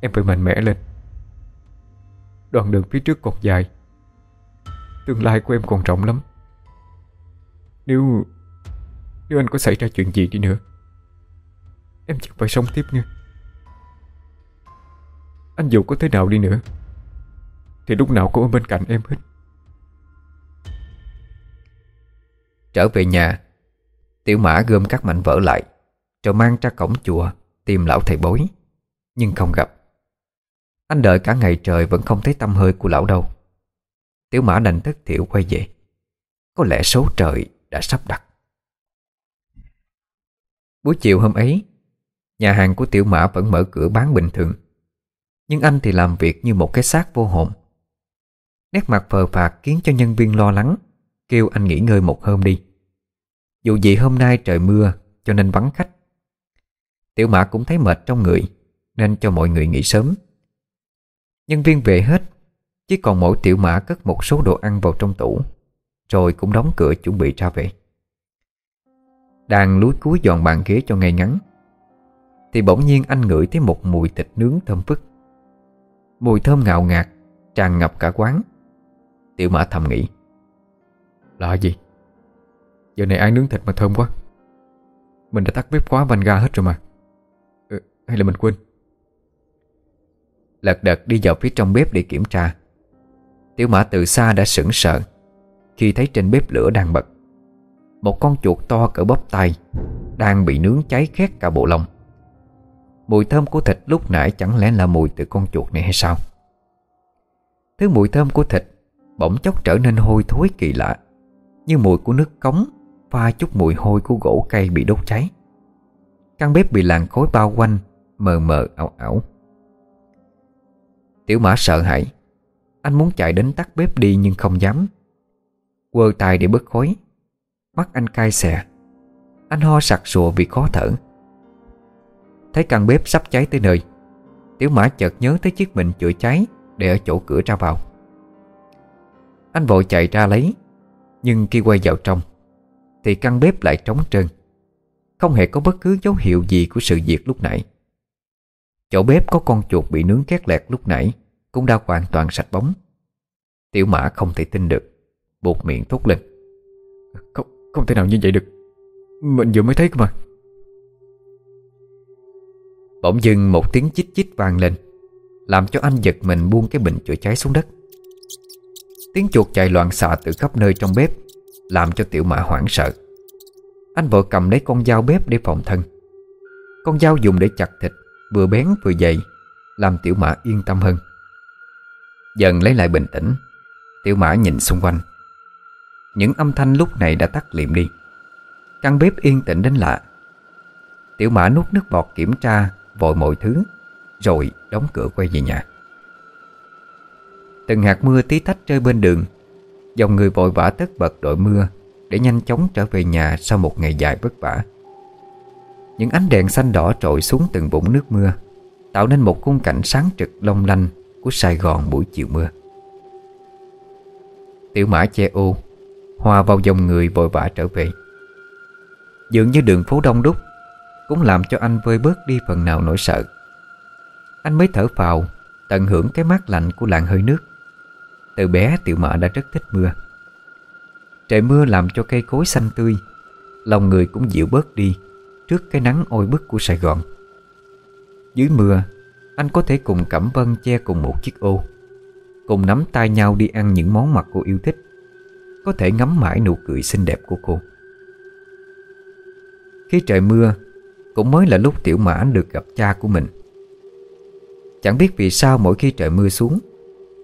Em phải mạnh mẽ lên. Đoạn đường phía trước còn dài Tương lai của em còn rộng lắm. Nếu Nếu anh có xảy ra chuyện gì đi nữa, Em chỉ phải sống tiếp nha. Anh dù có thế nào đi nữa, Thì lúc nào cũng ở bên cạnh em hết. Trở về nhà, Tiểu mã gom các mảnh vỡ lại, Rồi mang ra cổng chùa Tìm lão thầy bối, Nhưng không gặp. Anh đợi cả ngày trời vẫn không thấy tâm hơi của lão đâu. Tiểu mã đành thất thiểu quay về. Có lẽ số trời đã sắp đặt. Buổi chiều hôm ấy, Nhà hàng của tiểu mã vẫn mở cửa bán bình thường. Nhưng anh thì làm việc như một cái xác vô hồn. Nét mặt phờ phạt khiến cho nhân viên lo lắng, Kêu anh nghỉ ngơi một hôm đi. Dù gì hôm nay trời mưa, Cho nên vắng khách. Tiểu mã cũng thấy mệt trong người, Nên cho mọi người nghỉ sớm. Nhân viên về hết chỉ còn mỗi tiểu mã cất một số đồ ăn vào trong tủ Rồi cũng đóng cửa chuẩn bị ra về. Đang lúi cúi dọn bàn ghế cho ngay ngắn Thì bỗng nhiên anh ngửi thấy một mùi thịt nướng thơm phức. Mùi thơm ngào ngạt Tràn ngập cả quán. Tiểu mã thầm nghĩ Là gì? Giờ này ai nướng thịt mà thơm quá? Mình đã tắt bếp khóa van ga hết rồi mà. Ừ, Hay là mình quên? Lật đật đi vào phía trong bếp để kiểm tra. Tiểu mã từ xa đã sững sợ Khi thấy trên bếp lửa đang bật. Một con chuột to cỡ bóp tay Đang bị nướng cháy khét cả bộ lông Mùi thơm của thịt lúc nãy chẳng lẽ là mùi từ con chuột này hay sao? Thứ mùi thơm của thịt Bỗng chốc trở nên hôi thối kỳ lạ, Như mùi của nước cống Pha chút mùi hôi của gỗ cây bị đốt cháy. Căn bếp bị làn khói bao quanh Mờ mờ ảo ảo. Tiểu mã sợ hãi anh muốn chạy đến tắt bếp đi nhưng không dám. Quơ tay để bớt khói Mắt anh cay xè. Anh ho sặc sụa vì khó thở. Thấy căn bếp sắp cháy tới nơi, Tiểu mã chợt nhớ tới chiếc bình chữa cháy Để ở chỗ cửa ra vào. Anh vội chạy ra lấy, Nhưng khi quay vào trong, Thì căn bếp lại trống trơn. Không hề có bất cứ dấu hiệu gì của sự việc lúc nãy. Chỗ bếp có con chuột bị nướng két lẹt lúc nãy. Cũng đã hoàn toàn sạch bóng. Tiểu mã không thể tin được Buộc miệng thốt lên. Không, không thể nào như vậy được. Mình vừa mới thấy cơ mà. Bỗng dưng một tiếng chích chích vang lên Làm cho anh giật mình buông cái bình chữa cháy xuống đất. Tiếng chuột chạy loạn xạ từ khắp nơi trong bếp Làm cho tiểu mã hoảng sợ. Anh vội cầm lấy con dao bếp để phòng thân. Con dao dùng để chặt thịt Vừa bén vừa dày Làm tiểu mã yên tâm hơn. Dần lấy lại bình tĩnh. Tiểu mã nhìn xung quanh. Những âm thanh lúc này đã tắt liệm đi. Căn bếp yên tĩnh đến lạ. Tiểu mã nuốt nước bọt kiểm tra, Vội mọi thứ, Rồi đóng cửa quay về nhà. Từng hạt mưa tí tách rơi bên đường. Dòng người vội vã tất bật đội mưa Để nhanh chóng trở về nhà Sau một ngày dài vất vả. Những ánh đèn xanh đỏ trội xuống từng vũng nước mưa, Tạo nên một khung cảnh sáng trực long lanh. Của Sài Gòn buổi chiều mưa. Tiểu mã che ô Hòa vào dòng người vội vã trở về. Dường như đường phố đông đúc Cũng làm cho anh vơi bớt đi phần nào nỗi sợ. Anh mới thở phào, Tận hưởng cái mát lạnh của làn hơi nước. Từ bé, tiểu mã đã rất thích mưa. Trời mưa làm cho cây cối xanh tươi, Lòng người cũng dịu bớt đi Trước cái nắng oi bức của Sài Gòn. Dưới mưa anh có thể cùng Cẩm Vân che cùng một chiếc ô. Cùng nắm tay nhau đi ăn những món mà cô yêu thích. Có thể ngắm mãi nụ cười xinh đẹp của cô. Khi trời mưa, Cũng mới là lúc Tiểu Mã được gặp cha của mình. Chẳng biết vì sao mỗi khi trời mưa xuống,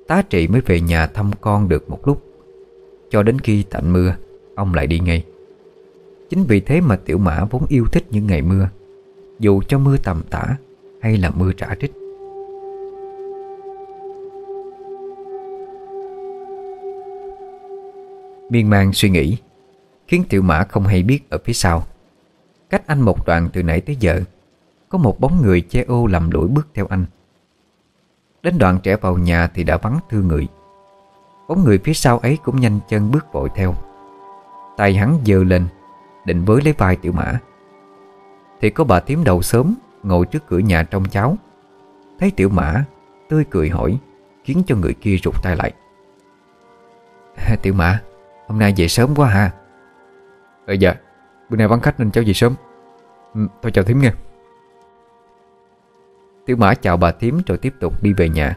Tá trị mới về nhà thăm con được một lúc. Cho đến khi tạnh mưa, Ông lại đi ngay. Chính vì thế mà Tiểu Mã vốn yêu thích những ngày mưa, Dù cho mưa tầm tã Hay là mưa trả trích Miên man suy nghĩ, Khiến tiểu mã không hay biết ở phía sau. Cách anh một đoạn từ nãy tới giờ, Có một bóng người che ô lầm lũi bước theo anh. Đến đoạn trẻ vào nhà thì đã vắng thư người. Bóng người phía sau ấy cũng nhanh chân bước vội theo. Tay hắn dơ lên, Định với lấy vai tiểu mã. Thì có bà tím đầu sớm Ngồi trước cửa nhà trong cháu Thấy tiểu mã, Tươi cười hỏi, Khiến cho người kia rụt tay lại. Tiểu mã Hôm nay về sớm quá ha Ờ dạ. Bữa nay vắng khách nên cháu về sớm. Ừ, Thôi chào thím nghe. Tiểu mã chào bà thím rồi tiếp tục đi về nhà.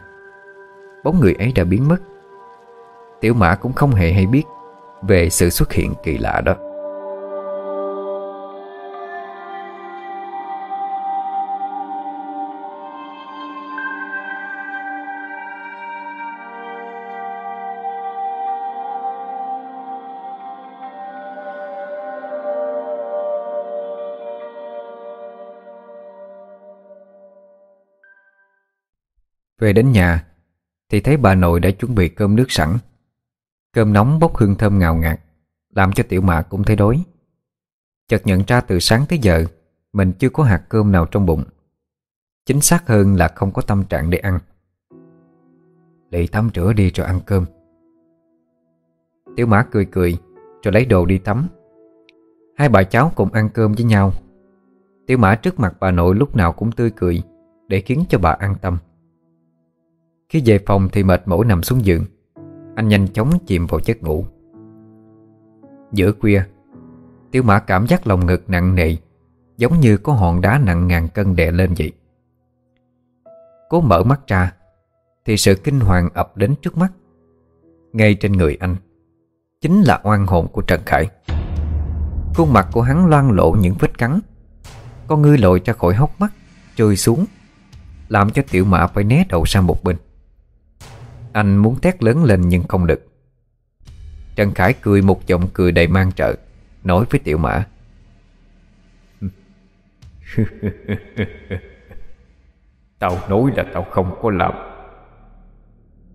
Bóng người ấy đã biến mất. Tiểu mã cũng không hề hay biết Về sự xuất hiện kỳ lạ đó. Về đến nhà, Thì thấy bà nội đã chuẩn bị cơm nước sẵn. Cơm nóng bốc hương thơm ngào ngạt, Làm cho tiểu mã cũng thấy đói. Chợt nhận ra từ sáng tới giờ, Mình chưa có hạt cơm nào trong bụng. Chính xác hơn là không có tâm trạng để ăn. Lị tắm rửa đi rồi ăn cơm. Tiểu mã cười cười, Rồi lấy đồ đi tắm. Hai bà cháu cùng ăn cơm với nhau. Tiểu mã trước mặt bà nội lúc nào cũng tươi cười, Để khiến cho bà an tâm khi về phòng thì mệt mỏi nằm xuống giường. Anh nhanh chóng chìm vào giấc ngủ. Giữa khuya, Tiểu mã cảm giác lòng ngực nặng nề, Giống như có hòn đá nặng ngàn cân đè lên vậy. Cố mở mắt ra, Thì sự kinh hoàng ập đến trước mắt. Ngay trên người anh, Chính là oan hồn của Trần Khải. Khuôn mặt của hắn loang lộ những vết cắn Con ngươi lội ra khỏi hốc mắt, Trôi xuống, Làm cho tiểu mã phải né đầu sang một bên anh muốn thét lớn lên nhưng không được. Trần Khải cười một giọng cười đầy mang trợ, Nói với tiểu mã. Tao nói là tao không có làm.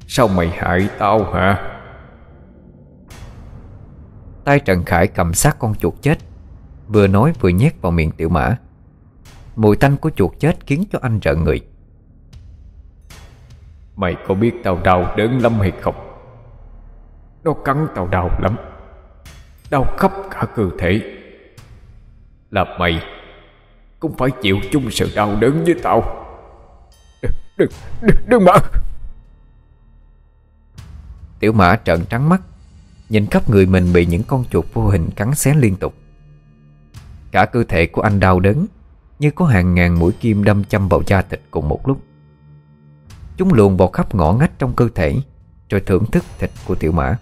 Sao mày hại tao hả? Tay Trần Khải cầm sát con chuột chết, Vừa nói vừa nhét vào miệng tiểu mã. Mùi tanh của chuột chết khiến cho anh rợn người. Mày có biết tao đau đớn lắm hay không? Nó cắn tao đau lắm. Đau khắp cả cơ thể. Là mày. Cũng phải chịu chung sự đau đớn với tao. Đừng, đừng, đừng, đừng mà. Tiểu mã trợn trắng mắt Nhìn khắp người mình bị những con chuột vô hình cắn xé liên tục. Cả cơ thể của anh đau đớn Như có hàng ngàn mũi kim đâm châm vào da thịt cùng một lúc. Chúng luồn vào khắp ngõ ngách trong cơ thể, Rồi thưởng thức thịt của tiểu mã.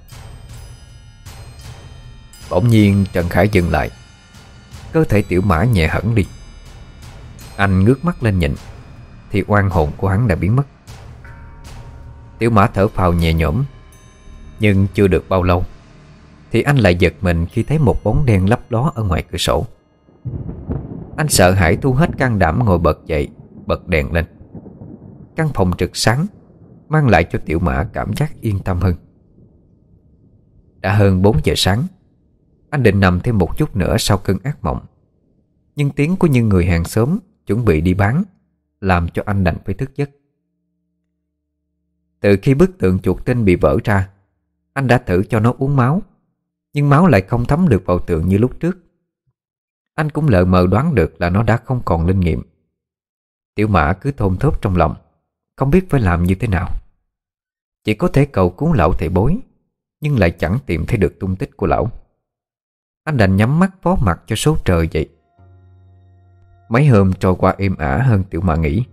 Bỗng nhiên, Trần Khải dừng lại. Cơ thể tiểu mã nhẹ hẳn đi. Anh ngước mắt lên nhìn, Thì oan hồn của hắn đã biến mất. Tiểu mã thở phào nhẹ nhõm, Nhưng chưa được bao lâu, Thì anh lại giật mình khi thấy một bóng đen lấp ló ở ngoài cửa sổ. Anh sợ hãi thu hết can đảm ngồi bật dậy, Bật đèn lên. Căn phòng trực sáng Mang lại cho tiểu mã cảm giác yên tâm hơn. Đã hơn 4 giờ sáng, Anh định nằm thêm một chút nữa sau cơn ác mộng. Nhưng tiếng của những người hàng xóm Chuẩn bị đi bán Làm cho anh đành phải thức giấc. Từ khi bức tượng chuột tinh bị vỡ ra, Anh đã thử cho nó uống máu, Nhưng máu lại không thấm được vào tượng như lúc trước. Anh cũng lờ mờ đoán được là nó đã không còn linh nghiệm. Tiểu mã cứ thôn thốt trong lòng. Không biết phải làm như thế nào. Chỉ có thể cầu cứu lão thầy bối, Nhưng lại chẳng tìm thấy được tung tích của lão. Anh đành nhắm mắt phó mặt cho số trời vậy Mấy hôm trôi qua êm ả hơn tiểu mã nghĩ.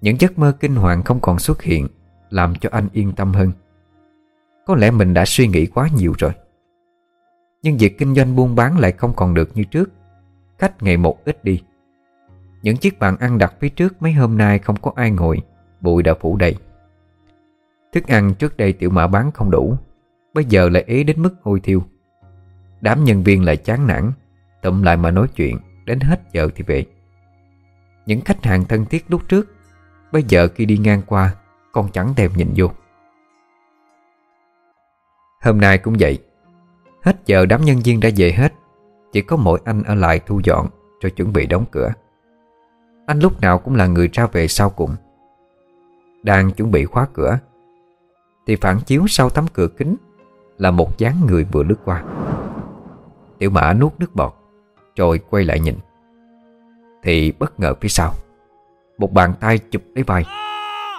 Những giấc mơ kinh hoàng không còn xuất hiện, Làm cho anh yên tâm hơn. Có lẽ mình đã suy nghĩ quá nhiều rồi. Nhưng việc kinh doanh buôn bán lại không còn được như trước. Khách ngày một ít đi. Những chiếc bàn ăn đặt phía trước mấy hôm nay không có ai ngồi. Bụi đã phủ đầy. Thức ăn trước đây tiểu mã bán không đủ, Bây giờ lại ế đến mức hôi thiêu. Đám nhân viên lại chán nản, Tụm lại mà nói chuyện, Đến hết giờ thì về. Những khách hàng thân thiết lúc trước, Bây giờ khi đi ngang qua, Còn chẳng thèm nhìn vô. Hôm nay cũng vậy, Hết giờ đám nhân viên đã về hết, Chỉ có mỗi anh ở lại thu dọn Rồi chuẩn bị đóng cửa. Anh lúc nào cũng là người ra về sau cùng. Đang chuẩn bị khóa cửa, Thì phản chiếu sau tấm cửa kính Là một dáng người vừa lướt qua. Tiểu mã nuốt nước bọt, Rồi quay lại nhìn. Thì bất ngờ phía sau, Một bàn tay chụp lấy vai,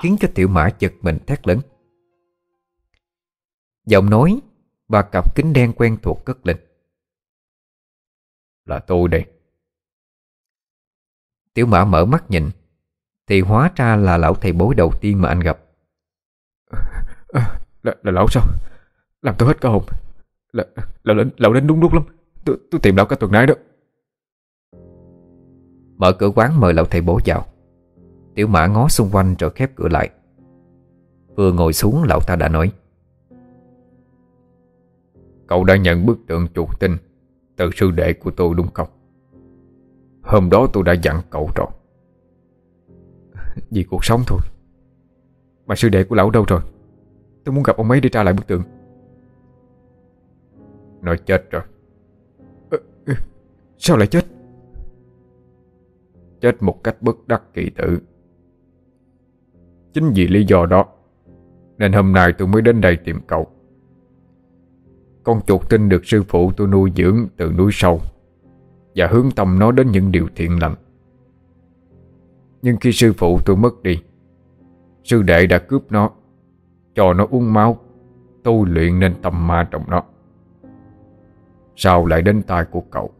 Khiến cho tiểu mã giật mình thét lớn. Giọng nói Và cặp kính đen quen thuộc cất lên. Là tôi đây. Tiểu mã mở mắt nhìn thì hóa ra là lão thầy bối đầu tiên mà anh gặp. À, là, là lão sao? Làm tôi hết cả hồn. Là, Lão đến, lão đến đúng lúc lắm. Tôi, tôi tìm lão cả tuần nay đó. Mở cửa quán mời lão thầy bố vào. Tiểu mã ngó xung quanh rồi khép cửa lại. Vừa ngồi xuống lão ta đã nói. Cậu đã nhận bức tượng chuột tinh Từ sư đệ của tôi đúng không? Hôm đó tôi đã dặn cậu rồi Vì cuộc sống thôi. Mà sư đệ của lão đâu rồi? Tôi muốn gặp ông ấy để tra lại bức tượng. Nó chết rồi. Ừ, sao lại chết? Chết một cách bất đắc kỳ tử. Chính vì lý do đó, Nên hôm nay tôi mới đến đây tìm cậu. Con chuột tinh được sư phụ tôi nuôi dưỡng từ núi sâu Và hướng tâm nó đến những điều thiện lành. Nhưng khi sư phụ tôi mất đi Sư đệ đã cướp nó Cho nó uống máu Tu luyện nên tâm ma trong nó. Sao lại đến tai của cậu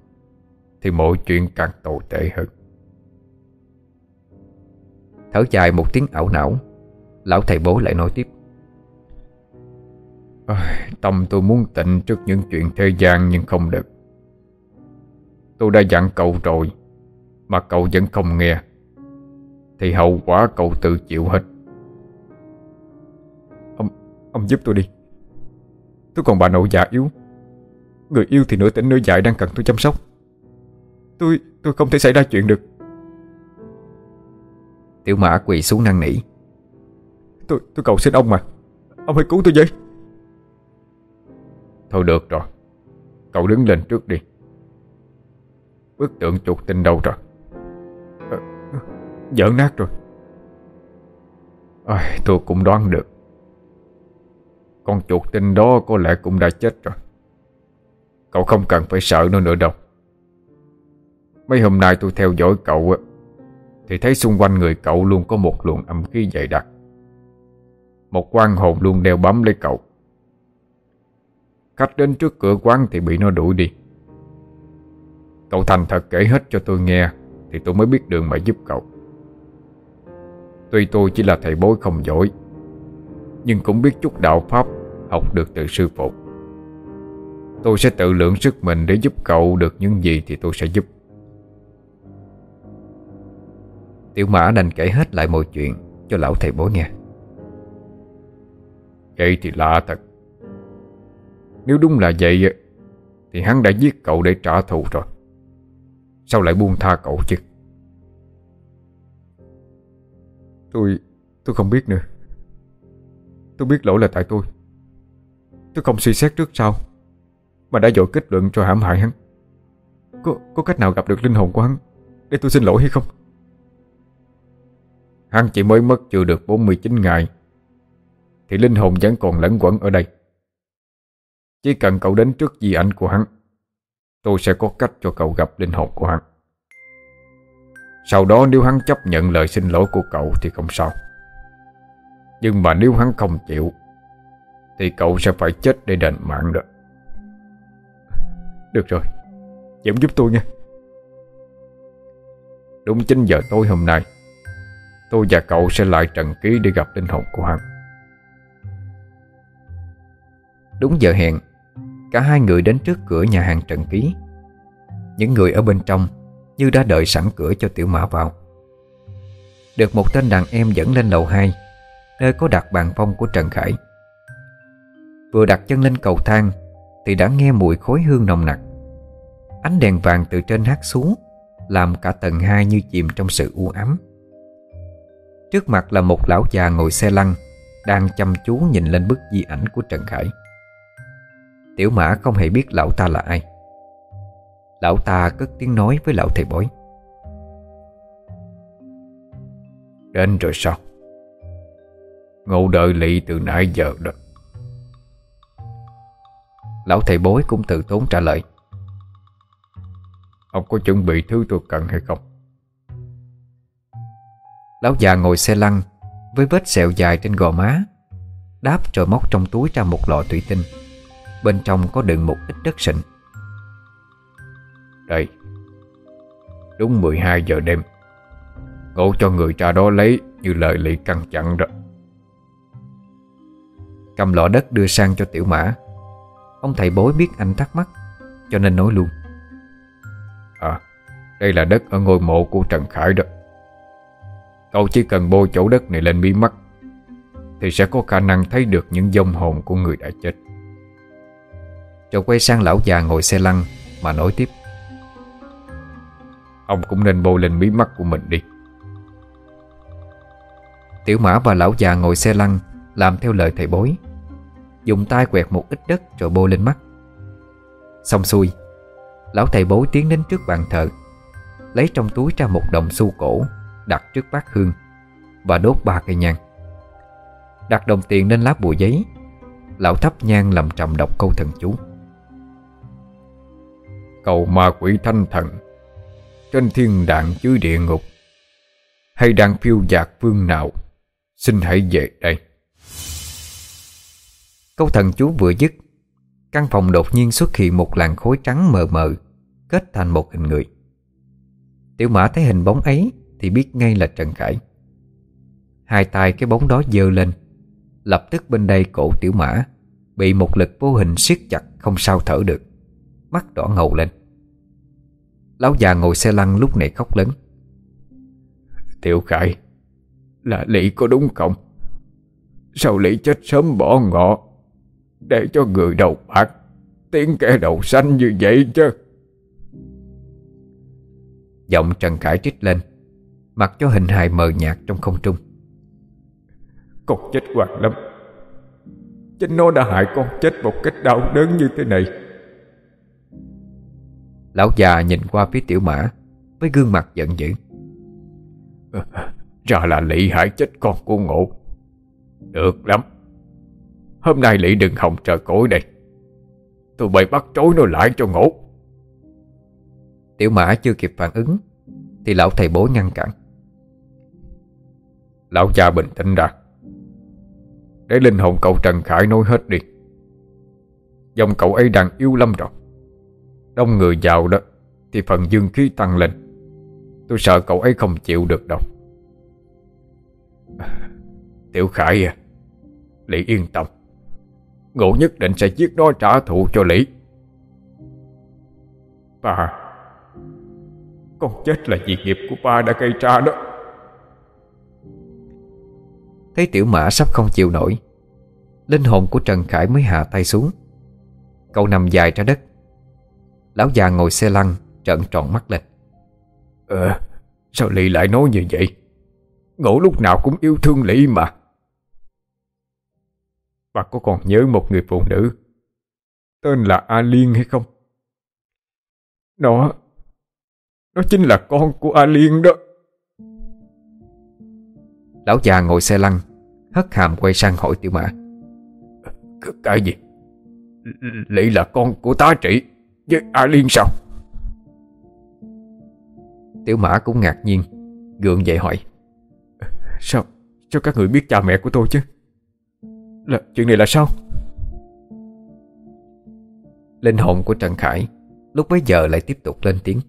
Thì mọi chuyện càng tồi tệ hơn. Thở dài một tiếng ảo não Lão thầy bố lại nói tiếp. À, Tâm tôi muốn tịnh trước những chuyện thế gian nhưng không được. Tôi đã dặn cậu rồi Mà cậu vẫn không nghe. Thì hậu quả cậu tự chịu hết. Ông, ông giúp tôi đi. Tôi còn bà nội già yếu. Người yêu thì nửa tỉnh nửa dại đang cần tôi chăm sóc. Tôi, tôi không thể xảy ra chuyện được. Tiểu mã quỳ xuống năn nỉ. Tôi, tôi cầu xin ông mà. Ông hãy cứu tôi với. Thôi được rồi. Cậu đứng lên trước đi. Bức tượng chuột tinh đâu rồi Dở nát rồi. À, Tôi cũng đoán được. Con chuột tinh đó có lẽ cũng đã chết rồi. Cậu không cần phải sợ nó nữa đâu. Mấy hôm nay tôi theo dõi cậu Thì thấy xung quanh người cậu luôn có một luồng âm khí dày đặc. Một quan hồn luôn đeo bám lấy cậu. Khách đến trước cửa quán thì bị nó đuổi đi. Cậu thành thật kể hết cho tôi nghe Thì tôi mới biết đường mà giúp cậu. Tuy tôi chỉ là thầy bối không giỏi, Nhưng cũng biết chút đạo pháp Học được từ sư phụ. Tôi sẽ tự lượng sức mình Để giúp cậu được những gì thì tôi sẽ giúp. Tiểu mã đành kể hết lại mọi chuyện Cho lão thầy bối nghe. Vậy thì lạ thật. Nếu đúng là vậy, Thì hắn đã giết cậu để trả thù rồi. Sao lại buông tha cậu chứ? Tôi... tôi không biết nữa. Tôi biết lỗi là tại tôi. Tôi không suy xét trước sau Mà đã dội kết luận cho hãm hại hắn. Có, có cách nào gặp được linh hồn của hắn Để tôi xin lỗi hay không? Hắn chỉ mới mất chưa được 49 ngày Thì linh hồn vẫn còn lẫn quẩn ở đây. Chỉ cần cậu đến trước di ảnh của hắn Tôi sẽ có cách cho cậu gặp linh hồn của hắn. Sau đó nếu hắn chấp nhận lời xin lỗi của cậu thì không sao. Nhưng mà nếu hắn không chịu, Thì cậu sẽ phải chết để đền mạng đó. Được rồi Chị giúp tôi nha. Đúng 9 giờ tối hôm nay, Tôi và cậu sẽ lại trần ký để gặp linh hồn của hắn. Đúng giờ hẹn, Cả hai người đến trước cửa nhà hàng Trần Ký. Những người ở bên trong như đã đợi sẵn cửa cho tiểu mã vào. Được một tên đàn em dẫn lên lầu 2 Nơi có đặt bàn phong của Trần Khải. Vừa đặt chân lên cầu thang, Thì đã nghe mùi khối hương nồng nặc. Ánh đèn vàng từ trên hát xuống, Làm cả tầng hai như chìm trong sự u ám. Trước mặt là một lão già ngồi xe lăn, Đang chăm chú nhìn lên bức di ảnh của Trần Khải. Tiểu mã không hề biết lão ta là ai. Lão ta cất tiếng nói với lão thầy bói. Đến rồi sao? Ngộ đợi lị từ nãy giờ đó. Lão thầy bói cũng tự tốn trả lời. Ông có chuẩn bị thứ tôi cần hay không? Lão già ngồi xe lăn Với vết sẹo dài trên gò má, Đáp rồi móc trong túi ra một lọ thủy tinh. Bên trong có đựng một ít đất sình. Đây. Đúng 12 giờ đêm Ngộ cho người ra đó lấy Như lời lị căn chặn rồi Cầm lọ đất đưa sang cho tiểu mã. Ông thầy bối biết anh thắc mắc, Cho nên nói luôn. À Đây là đất ở ngôi mộ của Trần Khải đó. Cậu chỉ cần bôi chỗ đất này lên mí mắt, Thì sẽ có khả năng thấy được những dông hồn của người đã chết. Rồi quay sang lão già ngồi xe lăn Mà nói tiếp. Ông cũng nên bôi lên mí mắt của mình đi. Tiểu mã và lão già ngồi xe lăn, Làm theo lời thầy bối Dùng tay quẹt một ít đất rồi bôi lên mắt. Xong xuôi, Lão thầy bối tiến đến trước bàn thờ, Lấy trong túi ra một đồng xu cổ Đặt trước bát hương Và đốt ba cây nhang. Đặt đồng tiền lên lá bùa giấy, Lão thắp nhang làm trầm đọc câu thần chú. Cầu ma quỷ thanh thần trên thiên đàng dưới địa ngục. Hay đang phiêu dạt phương nào, Xin hãy về đây. Câu thần chú vừa dứt, Căn phòng đột nhiên xuất hiện một làn khối trắng mờ mờ, Kết thành một hình người. Tiểu mã thấy hình bóng ấy Thì biết ngay là Trần Khải. Hai tay cái bóng đó dơ lên, Lập tức bên đây cổ tiểu mã Bị một lực vô hình siết chặt Không sao thở được, Mắt đỏ ngầu lên. Lão già ngồi xe lăn lúc này khóc lớn. Tiểu Khải Là Lý có đúng không? Sao Lý chết sớm bỏ ngọ? Để cho người đầu bạc Tiếng kẻ đầu xanh như vậy chứ. Giọng Trần Khải trích lên Mặc cho hình hài mờ nhạt trong không trung. Con chết hoàng lắm. Chính nó đã hại con chết một cách đau đớn như thế này Lão già nhìn qua phía tiểu mã Với gương mặt giận dữ. Ra là Lị hại chết con của ngộ. Được lắm. Hôm nay Lị đừng hòng trời cối đây. Tôi bày bắt trối nó lại cho ngộ. Tiểu mã chưa kịp phản ứng Thì lão thầy bố ngăn cản. Lão cha bình tĩnh ra. Để linh hồn cậu Trần Khải nói hết đi. Dòng cậu ấy đang yếu lắm rồi Đông người vào đó, Thì phần dương khí tăng lên. Tôi sợ cậu ấy không chịu được đâu. Tiểu Khải à Lý yên tâm, Ngộ nhất định sẽ giết nó trả thù cho Lý. Ba, Con chết là vì nghiệp của ba đã gây ra đó. Thấy tiểu mã sắp không chịu nổi, Linh hồn của Trần Khải mới hạ tay xuống. Cậu nằm dài ra đất Lão già ngồi xe lăn Trợn tròn mắt lên. Ờ Sao Lý lại nói như vậy? Ngộ lúc nào cũng yêu thương Lý mà. Bà có còn nhớ một người phụ nữ Tên là A Liên hay không? Nó Nó chính là con của A Liên đó. Lão già ngồi xe lăn Hất hàm quay sang hỏi tiểu mã. Cái gì? Lý là con của tá trị Với A Liên sao? Tiểu mã cũng ngạc nhiên Gượng dậy hỏi. Sao Sao các người biết cha mẹ của tôi chứ? Là, Chuyện này là sao? Linh hồn của Trần Khải Lúc bấy giờ lại tiếp tục lên tiếng.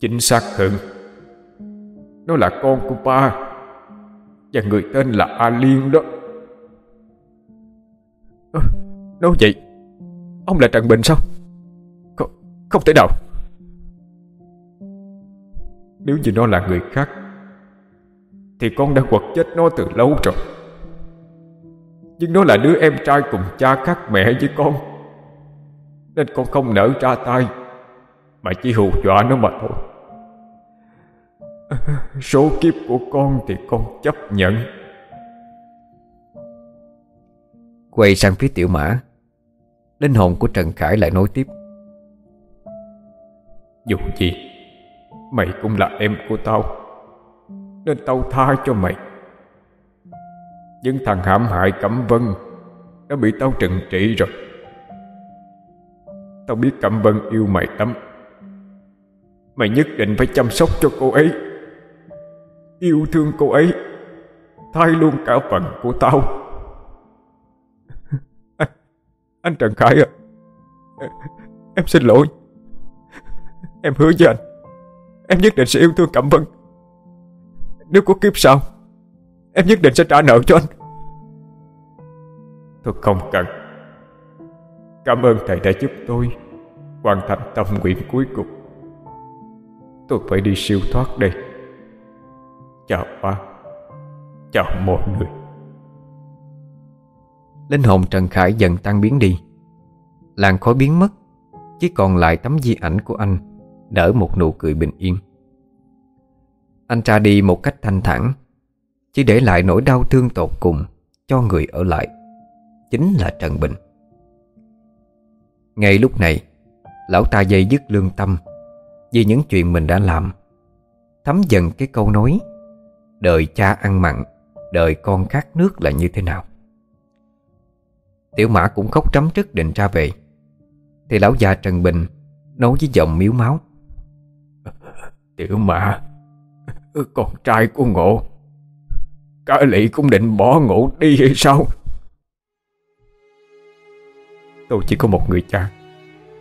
Chính xác hơn. Nó là con của ba. Và người tên là A Liên đó. À, Nói vậy Ông là Trần Bình sao? Không, không thể nào. Nếu như nó là người khác Thì con đã quật chết nó từ lâu rồi. Nhưng nó là đứa em trai cùng cha khác mẹ với con Nên con không nỡ ra tay Mà chỉ hù dọa nó mà thôi. Số kiếp của con thì con chấp nhận. Quay sang phía tiểu mã. Linh hồn của Trần Khải lại nói tiếp. Dù gì, Mày cũng là em của tao. Nên tao tha cho mày. Những thằng hãm hại Cẩm Vân Đã bị tao trừng trị rồi. Tao biết Cẩm Vân yêu mày lắm. Mày nhất định phải chăm sóc cho cô ấy. Yêu thương cô ấy. Thay luôn cả phần của tao anh Trần Khải à Em xin lỗi. Em hứa với anh. Em nhất định sẽ yêu thương Cẩm Vân. Nếu có kiếp sau, Em nhất định sẽ trả nợ cho anh. Tôi không cần. Cảm ơn thầy đã giúp tôi Hoàn thành tâm nguyện cuối cùng. Tôi phải đi siêu thoát đây. Chào ba. Chào mọi người. Linh hồn Trần Khải dần tan biến đi. Làn khói biến mất, Chỉ còn lại tấm di ảnh của anh, Đỡ một nụ cười bình yên. Anh ra đi một cách thanh thản, Chỉ để lại nỗi đau thương tột cùng Cho người ở lại, Chính là Trần Bình. Ngay lúc này, Lão ta dây dứt lương tâm Vì những chuyện mình đã làm, Thấm dần cái câu nói, Đời cha ăn mặn, Đời con khát nước là như thế nào? Tiểu mã cũng khóc trắm trức định ra về. Thì lão già Trần Bình Nói với giọng miếu máu. Tiểu mã, Con trai của ngộ, Cả lị cũng định bỏ ngộ đi hay sao? Tôi chỉ có một người cha,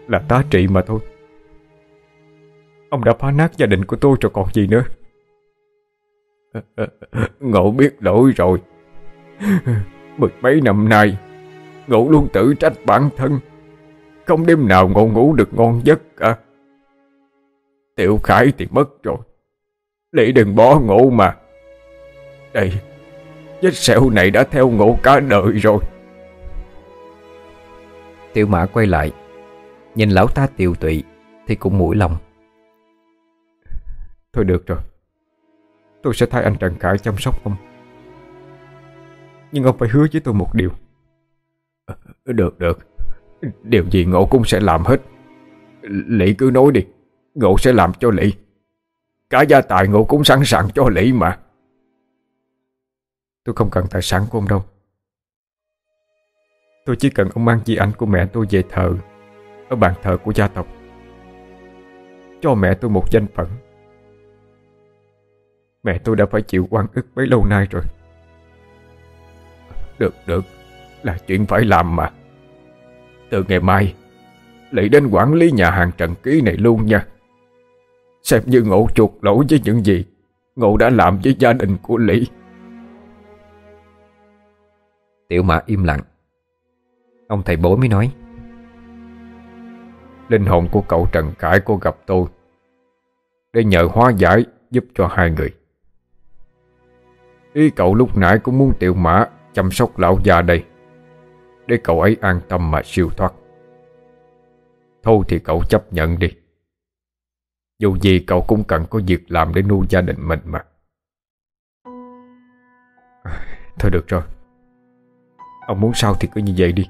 Là tá trị mà thôi. Ông đã phá nát gia đình của tôi rồi còn gì nữa. Ngộ biết lỗi rồi. Mười mấy năm nay Ngộ luôn tự trách bản thân. Không đêm nào ngộ ngủ được ngon giấc cả. Tiểu Khải thì mất rồi. Lị đừng bỏ ngộ mà. Đây Vết sẹo này đã theo ngộ cả đời rồi. Tiểu mã quay lại Nhìn lão ta tiều tụy Thì cũng mũi lòng. Thôi được rồi. Tôi sẽ thay anh Trần Khải chăm sóc ông. Nhưng ông phải hứa với tôi một điều được được. Điều gì Ngộ cũng sẽ làm hết. Lị cứ nói đi. Ngộ sẽ làm cho Lị. Cả gia tài Ngộ cũng sẵn sàng cho Lị mà. Tôi không cần tài sản của ông đâu. Tôi chỉ cần ông mang di ảnh của mẹ tôi về thờ, Ở bàn thờ của gia tộc. Cho mẹ tôi một danh phận. Mẹ tôi đã phải chịu oan ức bấy lâu nay rồi. Được được. Là chuyện phải làm mà. Từ ngày mai Lị đến quản lý nhà hàng Trần Ký này luôn nha. Xem như ngộ chuột lỗi với những gì Ngộ đã làm với gia đình của Lý. Tiểu mã im lặng. Ông thầy bố mới nói. Linh hồn của cậu Trần Cải cô gặp tôi. Để nhờ hóa giải giúp cho hai người. Ý cậu lúc nãy cũng muốn tiểu mã chăm sóc lão già đây để cậu ấy an tâm mà siêu thoát. Thôi thì cậu chấp nhận đi. Dù gì cậu cũng cần có việc làm để nuôi gia đình mình mà. Thôi được rồi. Ông muốn sao thì cứ như vậy đi.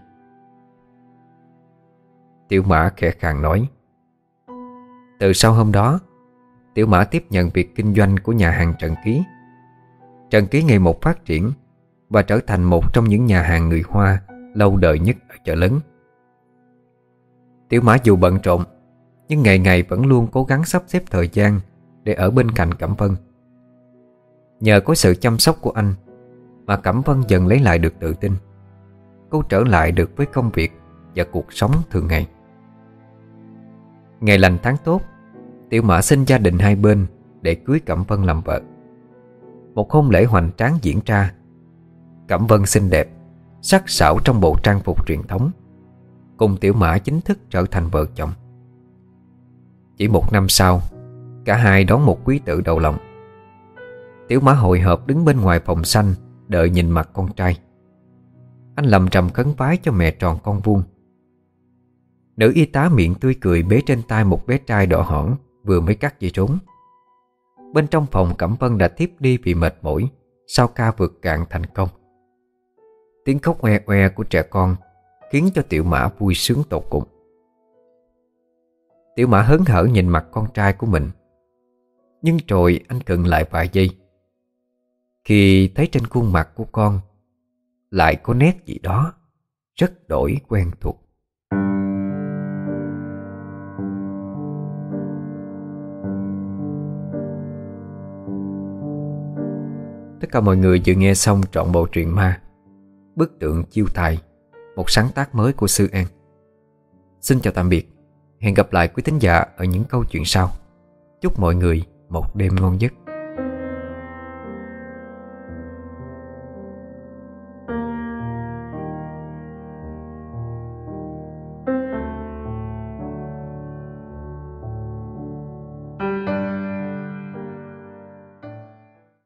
Tiểu mã khẽ khàng nói. Từ sau hôm đó, Tiểu mã tiếp nhận việc kinh doanh của nhà hàng Trần Ký. Trần Ký ngày một phát triển Và trở thành một trong những nhà hàng người Hoa Lâu đời nhất ở chợ lớn. Tiểu mã dù bận rộn, Nhưng ngày ngày vẫn luôn cố gắng sắp xếp thời gian Để ở bên cạnh Cẩm Vân. Nhờ có sự chăm sóc của anh Mà Cẩm Vân dần lấy lại được tự tin Cô trở lại được với công việc Và cuộc sống thường ngày. Ngày lành tháng tốt, Tiểu Mã xin gia đình hai bên Để cưới Cẩm Vân làm vợ. Một hôn lễ hoành tráng diễn ra, Cẩm Vân xinh đẹp Sắc sảo trong bộ trang phục truyền thống. Cùng Tiểu Mã chính thức trở thành vợ chồng. Chỉ một năm sau, Cả hai đón một quý tử đầu lòng. Tiểu Mã hồi hộp đứng bên ngoài phòng xanh, Đợi nhìn mặt con trai. Anh lầm trầm khấn vái cho mẹ tròn con vuông. Nữ y tá miệng tươi cười bế trên tay một bé trai đỏ hỏn, Vừa mới cắt dây trốn. Bên trong phòng Cẩm Vân đã tiếp đi vì mệt mỏi Sau ca vượt cạn thành công. Tiếng khóc oe oe của trẻ con Khiến cho tiểu mã vui sướng tột cùng. Tiểu mã hớn hở nhìn mặt con trai của mình. Nhưng rồi anh cần lại vài giây. Khi thấy trên khuôn mặt của con Lại có nét gì đó Rất đổi quen thuộc. Tất cả mọi người vừa nghe xong trọn bộ truyện ma. Bức tượng chiêu tài Một sáng tác mới của Sư An. Xin chào tạm biệt. Hẹn gặp lại quý thính giả ở những câu chuyện sau. Chúc mọi người một đêm ngon giấc.